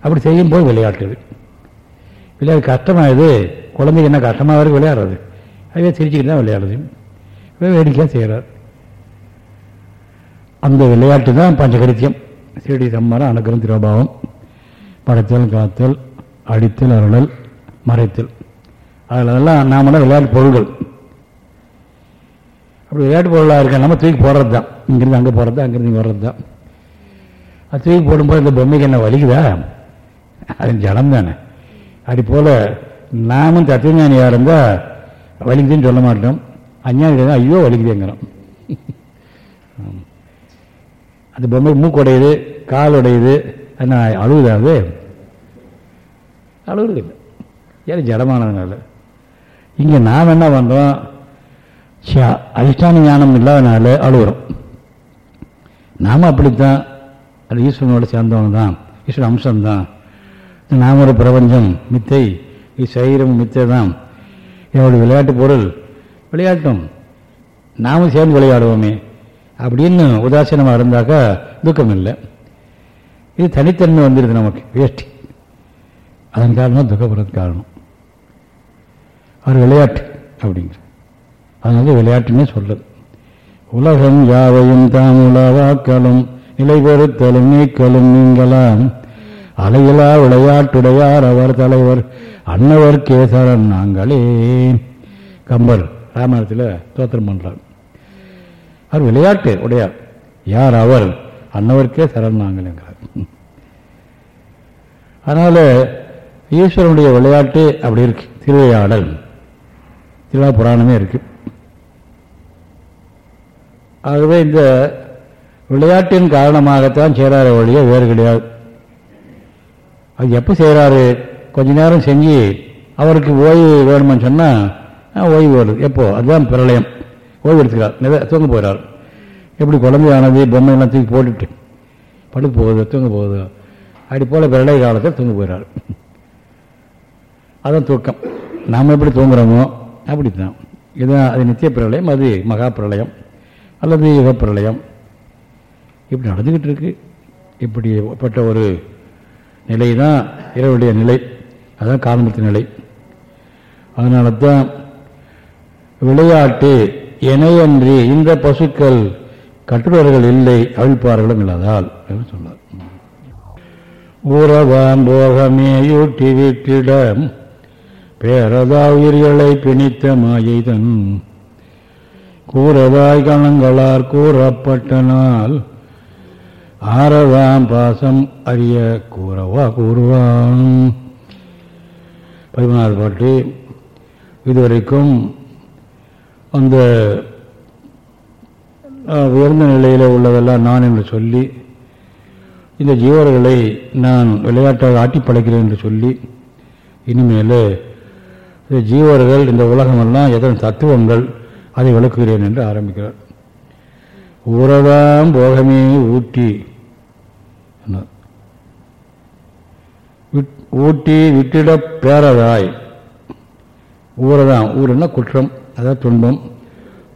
அப்படி செய்யும்போது விளையாட்டுது விளையாடு கஷ்டமாகுது குழந்தைக்கு என்ன கஷ்டமாக வரைக்கும் விளையாடுறது. அதுவே சிரிச்சுக்கிட்டு தான் விளையாடுது. வேடிக்கையாக செய்கிறார். அந்த விளையாட்டு தான் பஞ்சகரித்தியம். சீடி சம்மரம் அனுக்கிறம் திரோபாவம் படைத்தல் காத்தல் அடித்தல் அருளல். மறைத்தல். அதில் அதெல்லாம் நாமெல்லாம் விளையாட்டு பொருள்கள். அப்படி விளையாட்டு பொருளாக இருக்க நம்ம தூக்கி போடுறது தான். இங்கேருந்து அங்கே போகிறது தான் அங்கேருந்து இங்கே வர்றது தான். அது தூக்கி போடும்போது இந்த பொம்மைக்கு என்ன வலிக்குதா? அது ஜலம் தானே. அது போல் நாமும் தத்துவஞானியாக இருந்தால் வலிக்குதுன்னு சொல்ல மாட்டோம். அஞ்ஞானி ஐயோ வலிக்குதுங்கிறோம். அந்த பொம்மை மூக்குடையுது கால் உடையுது என்ன அழுகுதா அது? அழுகுறது இல்லை ஏன்னா ஜடமானதுனால. இங்கே நாம் என்ன பண்ணுறோம் அதிஷ்டான ஞானம் இல்லாதனால அழுகுறோம். நாம் அப்படித்தான் அது ஈஸ்வரனோட சேர்ந்தவங்க தான் ஈஸ்வரன் அம்சம்தான் நாம் ஒரு பிரபஞ்சம் மித்தை. சரீரம் மித்தை தான் என்னோட விளையாட்டு பொருள் விளையாட்டும். நாமும் சேர்ந்து விளையாடுவோமே. அப்படின்னு உதாசீனமாக இருந்தாக்கா துக்கம் இல்லை இது தனித்தன்மை வந்துடுது நமக்கு வேஷ்டி. அதன் காரணம் துக்கப்படுறதுக்கு காரணம். அவர் விளையாட்டு அப்படிங்கிற. அதனால விளையாட்டுன்னே சொல்றது உலகம் யாவையும் தாம் உலவாக்களும் நிலை பெறுத்தலும் நீக்கலும் நீங்களாம். அலையிலா விளையாட்டுடையார் அவர் தலைவர் அன்னவர் கேசரன் நாங்களே. கம்பர் ராமாயணத்தில் தோத்திரம் பண்றார். அவர் விளையாட்டு உடையார். யார் அவர்? அன்னவர்க்கே சரண் நாங்களேங்கிறார். அதனால ஈஸ்வரனுடைய விளையாட்டு அப்படி இருக்கு. திருவிளையாடல் திருவிழா புராணமே இருக்குது ஆகவே இந்த விளையாட்டின் காரணமாகத்தான் செய்கிறாரு ஒழிய வேறு கிடையாது. அது எப்போ செய்கிறாரு கொஞ்ச நேரம் செஞ்சு அவருக்கு ஓய்வு வேணுமான்னு சொன்னால் ஓய்வு வருது. எப்போ? அதுதான் பிரளயம். ஓய்வு எடுத்துக்கிறார். நிறைய தூங்க போகிறார் எப்படி குழந்தையானது பொம்மையெல்லாம் தூக்கி போட்டுட்டு படுத்து போகுது தூங்க போகுது. அப்படி போல் பிரளய காலத்தில் தூங்க போகிறார் அதான் தூக்கம். நாம் எப்படி தூங்குறோமோ அப்படித்தான். இதுதான் அது நித்திய பிரளயம் அது மகா பிரளயம் அல்லது யுக பிரளயம். இப்படி நடந்துக்கிட்டு இருக்கு. இப்படிப்பட்ட ஒரு நிலை தான் இரவுடைய நிலை. அதுதான் காரணத்து நிலை. அதனால தான் விளையாட்டு இணையன்றி இந்த பசுக்கள் கட்டுறவர்கள் இல்லை அழிப்பார்களும் இல்லாதால் சொன்னார் சொன்னார். போகமே யூட்டி வீட்டிடம் பேரதா உயிர்களை பிணித்த மாயைதன் கூறதாய் கணங்களார் கூறப்பட்டனால் ஆரவாம் பாசம் அறிய கூறவா கூறுவான். பதிமூணாவது பாட்டு. இதுவரைக்கும் அந்த உயர்ந்த நிலையில் உள்ளதெல்லாம் நான் என்று சொல்லி இந்த ஜீவர்களை நான் விளையாட்டாக ஆட்டி படைக்கிறேன் என்று சொல்லி இனிமேல் ஜீவர்கள் இந்த உலகமெல்லாம் எதன் தத்துவங்கள்? அதை விளக்குகிறேன் என்று ஆரம்பிக்கிறார். ஊரதாம் போகமே ஊட்டி விட்- ஊட்டி விட்டிட பேரதாய். ஊரதான். ஊருன்னா குற்றம். அதாவது துன்பம்.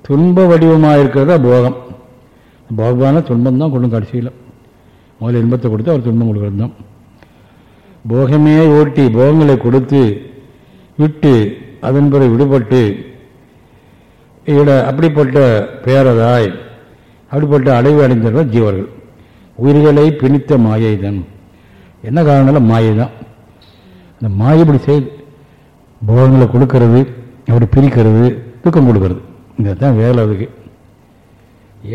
துன்ப வடிவமாக இருக்கிறதா போகம்? பகவான துன்பம் தான் கொள்ளும் கடைசியில். முதல்ல இன்பத்தை கொடுத்து அவர் துன்பம் கொடுக்கறது தான் போகமே ஓட்டி போகங்களை கொடுத்து விட்டு அதன் பிறகு விடுபட்டு இட அப்படிப்பட்ட பேரதாய் அப்படிப்பட்ட அடைவு அடைந்தவர்கள் ஜீவர்கள். உயிர்களை பிணித்த மாயை தான் என்ன காரணம் மாயை தான் அந்த மாயை இப்படி செய்யுது போகங்களை கொடுக்கறது அப்படி பிரிக்கிறது துக்கம் கொடுக்கறது. இதுதான் வேலை அதுக்கு.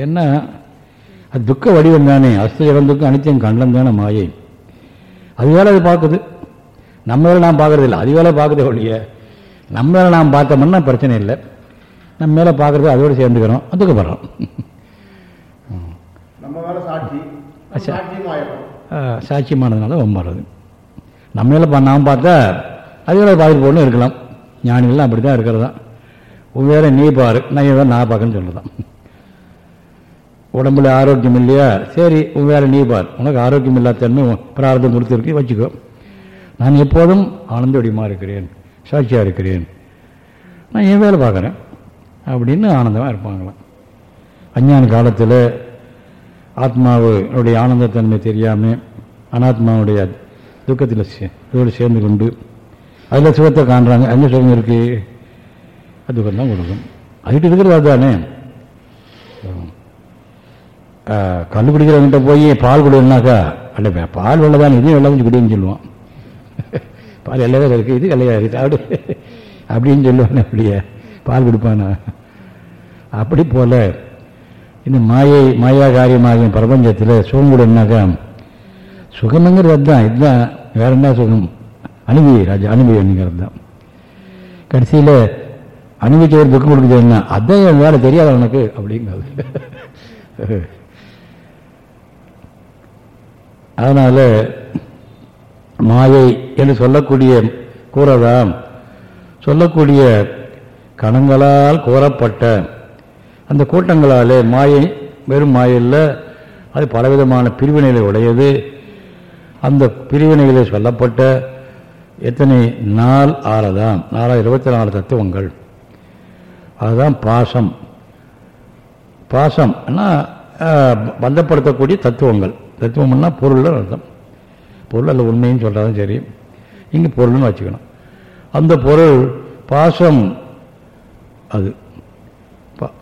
ஏன்னா அது துக்க வடிவம் தானே. அஸ்த ஜலம் துக்கம் அனித்தியம் கண்டம் தானே மாயை. அது வேலை அது பார்க்குது. நம்ம வேலை நாம் பார்க்கறது இல்லை அது வேலை பார்க்குதே ஒழிய நம்ம வேலை நாம் பார்த்தோம்னா பிரச்சனை இல்லை. நம்ம மேலே பார்க்குறது அதோடு சேர்ந்துக்கிறோம். துக்கப்படுறோம் நம்ம மேல சாட்சி நம்ம சாட்சியமானதுனால மேலே நாம் பார்த்தா அது வேலை பார்த்துட்டு போகணும் இருக்கலாம். ஞானிகள்லாம் அப்படி தான் இருக்கிறது. தான் உன் வேற நீ பாரு. நான் இதை நான் பார்க்கன்னு சொல்லதான் உடம்புல ஆரோக்கியம் இல்லையா? சரி உன் வேற நீ பார். உனக்கு ஆரோக்கியம் இல்லாத தன்மை பிரார்த்தம் கொடுத்துருக்கு வச்சுக்கோ. நான் எப்போதும் ஆனந்த வடிவமாக இருக்கிறேன் சாட்சியாக இருக்கிறேன். நான் என் வேலை பார்க்குறேன் அப்படின்னு ஆனந்தமாக இருப்பாங்களாம். அஞ்ஞான காலத்தில் ஆத்மாவுடைய ஆனந்தத்தன்மை தெரியாமல் அனாத்மாவுடைய துக்கத்தில் சே- இதோடு சேர்ந்து கொண்டு அதில் சுகத்தை காண்றாங்க. அங்கே சுகம் இருக்கு? அது துக்கம் தான் கொடுக்கும். அதுக்கிட்ட இருக்கிறது அதுதானே. கல் குடிக்கிறவங்கிட்ட போய் பால் குடினாக்கா அல்ல பால் வெள்ளதான் இதையும் வெள்ளம் கொஞ்சம் குடின்னு சொல்லுவான். பால் எல்லாம் இருக்குது இது கல்லையாக இருக்குது அப்படி. அப்படின்னு சொல்லுவானே அப்படியே பால் கொடுப்பானா? அப்படி போல இந்த மாயை மாயா காரியமாகிய பிரபஞ்சத்தில் சுகம் கொடுனாக்கா சுகம்ங்கிறது அதுதான் இதுதான் வேற என்ன சுகம்? அனுபவி ராஜா அனுபவிங்கிறது தான். கடைசியில் அனுபவிச்சவர் துக்கம் கொடுக்குது என்ன? அதான் என் வேலை தெரியாது உனக்கு? அப்படிங்கிறது. அதனால் மாயை என்று சொல்லக்கூடிய கூறதாம் சொல்லக்கூடிய கணங்களால் கூறப்பட்ட அந்த கூட்டங்களாலே மாயை வெறும் மாயில்ல அது பலவிதமான பிரிவினைகளை உடையது. அந்த பிரிவினைகளை சொல்லப்பட்ட எத்தனை நாள் ஆறதாம் நாலா இருபத்தி நாலு தத்துவங்கள். அதுதான் பாசம். பாசம்னா பந்தப்படுத்தக்கூடிய தத்துவங்கள். தத்துவம்னா பொருள் அர்த்தம். பொருள் அல்ல உண்மையும் சொல்கிறாலும் சரி இங்கே பொருள்னு வச்சுக்கணும். அந்த பொருள் பாசம் அது பா-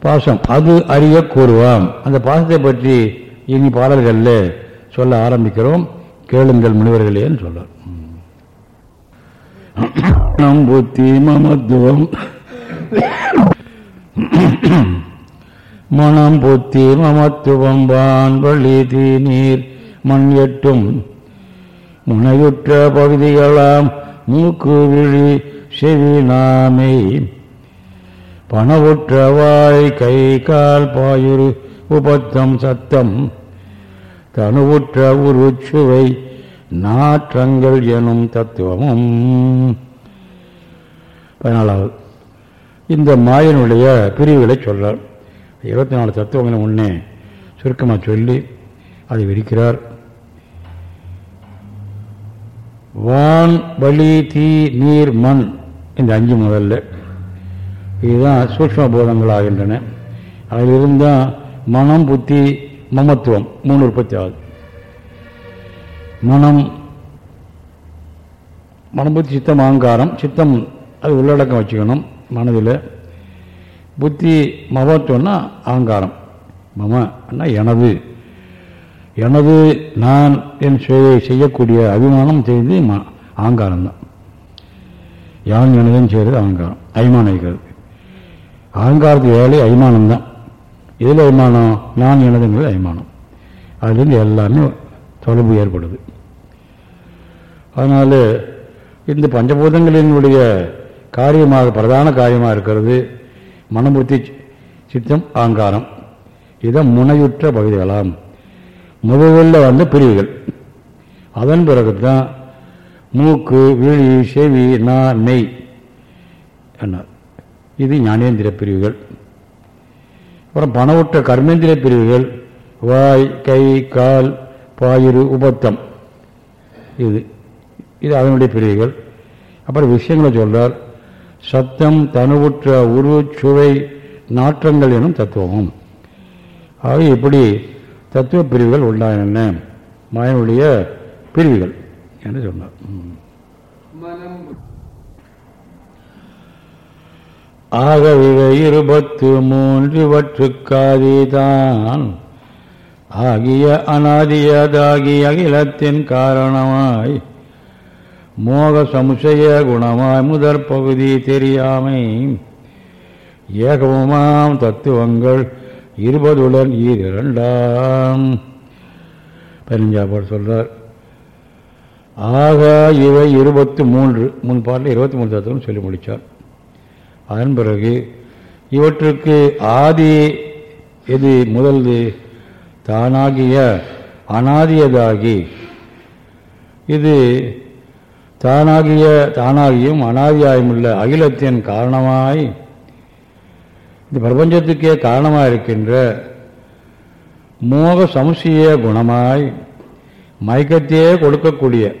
பாசம் அது அறிய கூறுவாம். அந்த பாசத்தை பற்றி இனி பாடல்களில் சொல்ல ஆரம்பிக்கிறோம். கேளுங்கள் முனிவர்களேன்னு சொல்ல நம் புத்தி மமத்துவம். மனம் புத்தி மமத்துவம். வான் வழி தீ நீர் மண் எட்டும் முனையுற்ற பகுதிகளாம் மூக்கு விழி செவி நாமை. பணவுற்ற வாய் கை கால் பாயுரு உபத்தம் சத்தம். தனுவுற்ற உருச்சுவை நாற்றங்கள் எனும் தத்துவமும். பதினாலாவது. இந்த மாயனுடைய பிரிவுகளை சொல்றார். இருபத்தி நாலு தத்துவங்களை முன்னே சுருக்கமாக சொல்லி அதை விரிக்கிறார். வான் வழி தீ நீர் மண் இந்த அஞ்சு முதல்ல. இதுதான் சூக்ஷ்ம போதங்கள் ஆகின்றன இருந்தால் மனம் புத்தி மமத்துவம் மூணு உற்பத்தி ஆகுது. மனம் மனம் புத்தி சித்தம் அகங்காரம். சித்தம் அது உள்ளடக்கம் வச்சுக்கணும் மனதில். புத்தி மமத்துவம்னா அகங்காரம். மமன்னா எனது. எனது நான் என் சுவையை செய்யக்கூடிய அபிமானம் செய்து ம- தான். யான் எனதுன்னு செய்கிறது அகங்காரம் அபிமானம் இருக்கிறது அகங்காரத்துக்கு வேலை அபிமானம் தான். இதில் அபிமானம்? நான் எனதுங்கிறது அபிமானம். அதுலேருந்து எல்லாமே தொடர்பு ஏற்படுது. அதனால் இந்த பஞ்சபூதங்களினுடைய காரியமாக பிரதான காரியமாக இருக்கிறது மனமுத்தி சித்தம் அகங்காரம் இதை முனையுற்ற பகுதிகளாம். முதலில் வந்த பிரிவுகள். அதன் பிறகு தான் மூக்கு விழி செவி நா மெய் என்னார் இது ஞானேந்திர பிரிவுகள். அப்புறம் பணவுற்ற கர்மேந்திர பிரிவுகள் வாய் கை கால் பாயிறு உபத்தம். இது. இது அதனுடைய பிரிவுகள். அப்புறம் விஷயங்களை சொல்றார். சத்தம் தனுவுற்ற உரு சுவை நாற்றங்கள் எனும் தத்துவமும். ஆக இப்படி தத்துவ பிரிவுகள் உண்டாயின. மாயனுடைய பிரிவுகள் என்று சொன்னார். ஆகவே இருபத்து மூன்று வற்றுக்காதிதான். ஆகிய அனாதியதாகிய அகிலத்தின் காரணமாய் மோக சமுசய குணமாய் முதற் பகுதி தெரியாமை. ஏகமுமாம் தத்துவங்கள் இருபதுடன் இரண்டாம் பதினஞ்சாம் சொல்கிறார் ஆகா இவை இருபத்து மூன்று முன் பாட்டில் இருபத்தி மூணு தத்துவம் சொல்லி முடித்தார் அதன் பிறகு இவற்றுக்கு ஆதி எது முதல்து? தானாகிய அனாதியதாகி. இது தானாகிய தானாகியும் அனாதியாயுமுள்ள அகிலத்தின் காரணமாய் இந்த பிரபஞ்சத்துக்கே காரணமாக இருக்கின்ற மோக சம்சய குணமாய் மயக்கத்தையே கொடுக்கக்கூடிய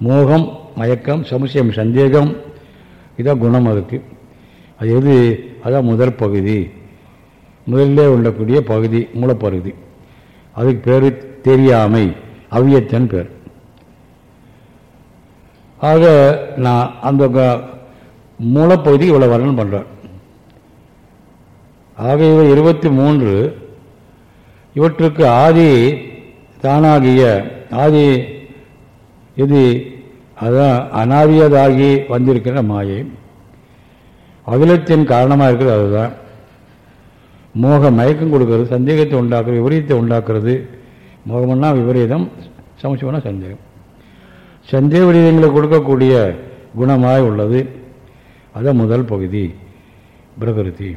மோகம் மயக்கம் சமுசயம் சந்தேகம் இதான் குணம் அதுக்கு. அது எது? அதான் முதற் பகுதி. முதல்ல உள்ளக்கூடிய பகுதி மூலப்பகுதி. அதுக்கு பேர் தெரியாமை அவ்வியத்தன் பேர். ஆக நான் அந்த க- மூலப்பகுதி இவ்வளோ வர்ணம் பண்ணுறேன் ஆக இவை இருபத்தி மூன்று இவற்றுக்கு ஆதி தானாகிய ஆதி இது அதான் அனாதியதாகி வந்திருக்கிற மாயை. அகிலத்தின் காரணமாக இருக்கிறது அதுதான். மோக மயக்கம் கொடுக்கறது சந்தேகத்தை உண்டாக்குறது விபரீதத்தை உண்டாக்குறது மோகம்னா விபரீதம் சமச்சம்னா சந்தேகம். சந்தேக விரீதங்களை கொடுக்கக்கூடிய குணமாய் உள்ளது. அதுதான் முதல் பகுதி பிரகிருதி.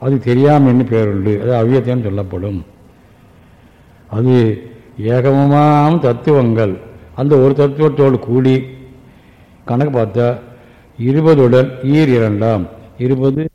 அது தெரியாமன்னு பேருண்டு அது அவ்வியத்தையும் சொல்லப்படும். அது ஏகமமாம் தத்துவங்கள். அந்த ஒரு தத்துவத்தோடு கூடி கணக்கு பார்த்தா இருபதுடன் ஈர் இரண்டாம். இருபது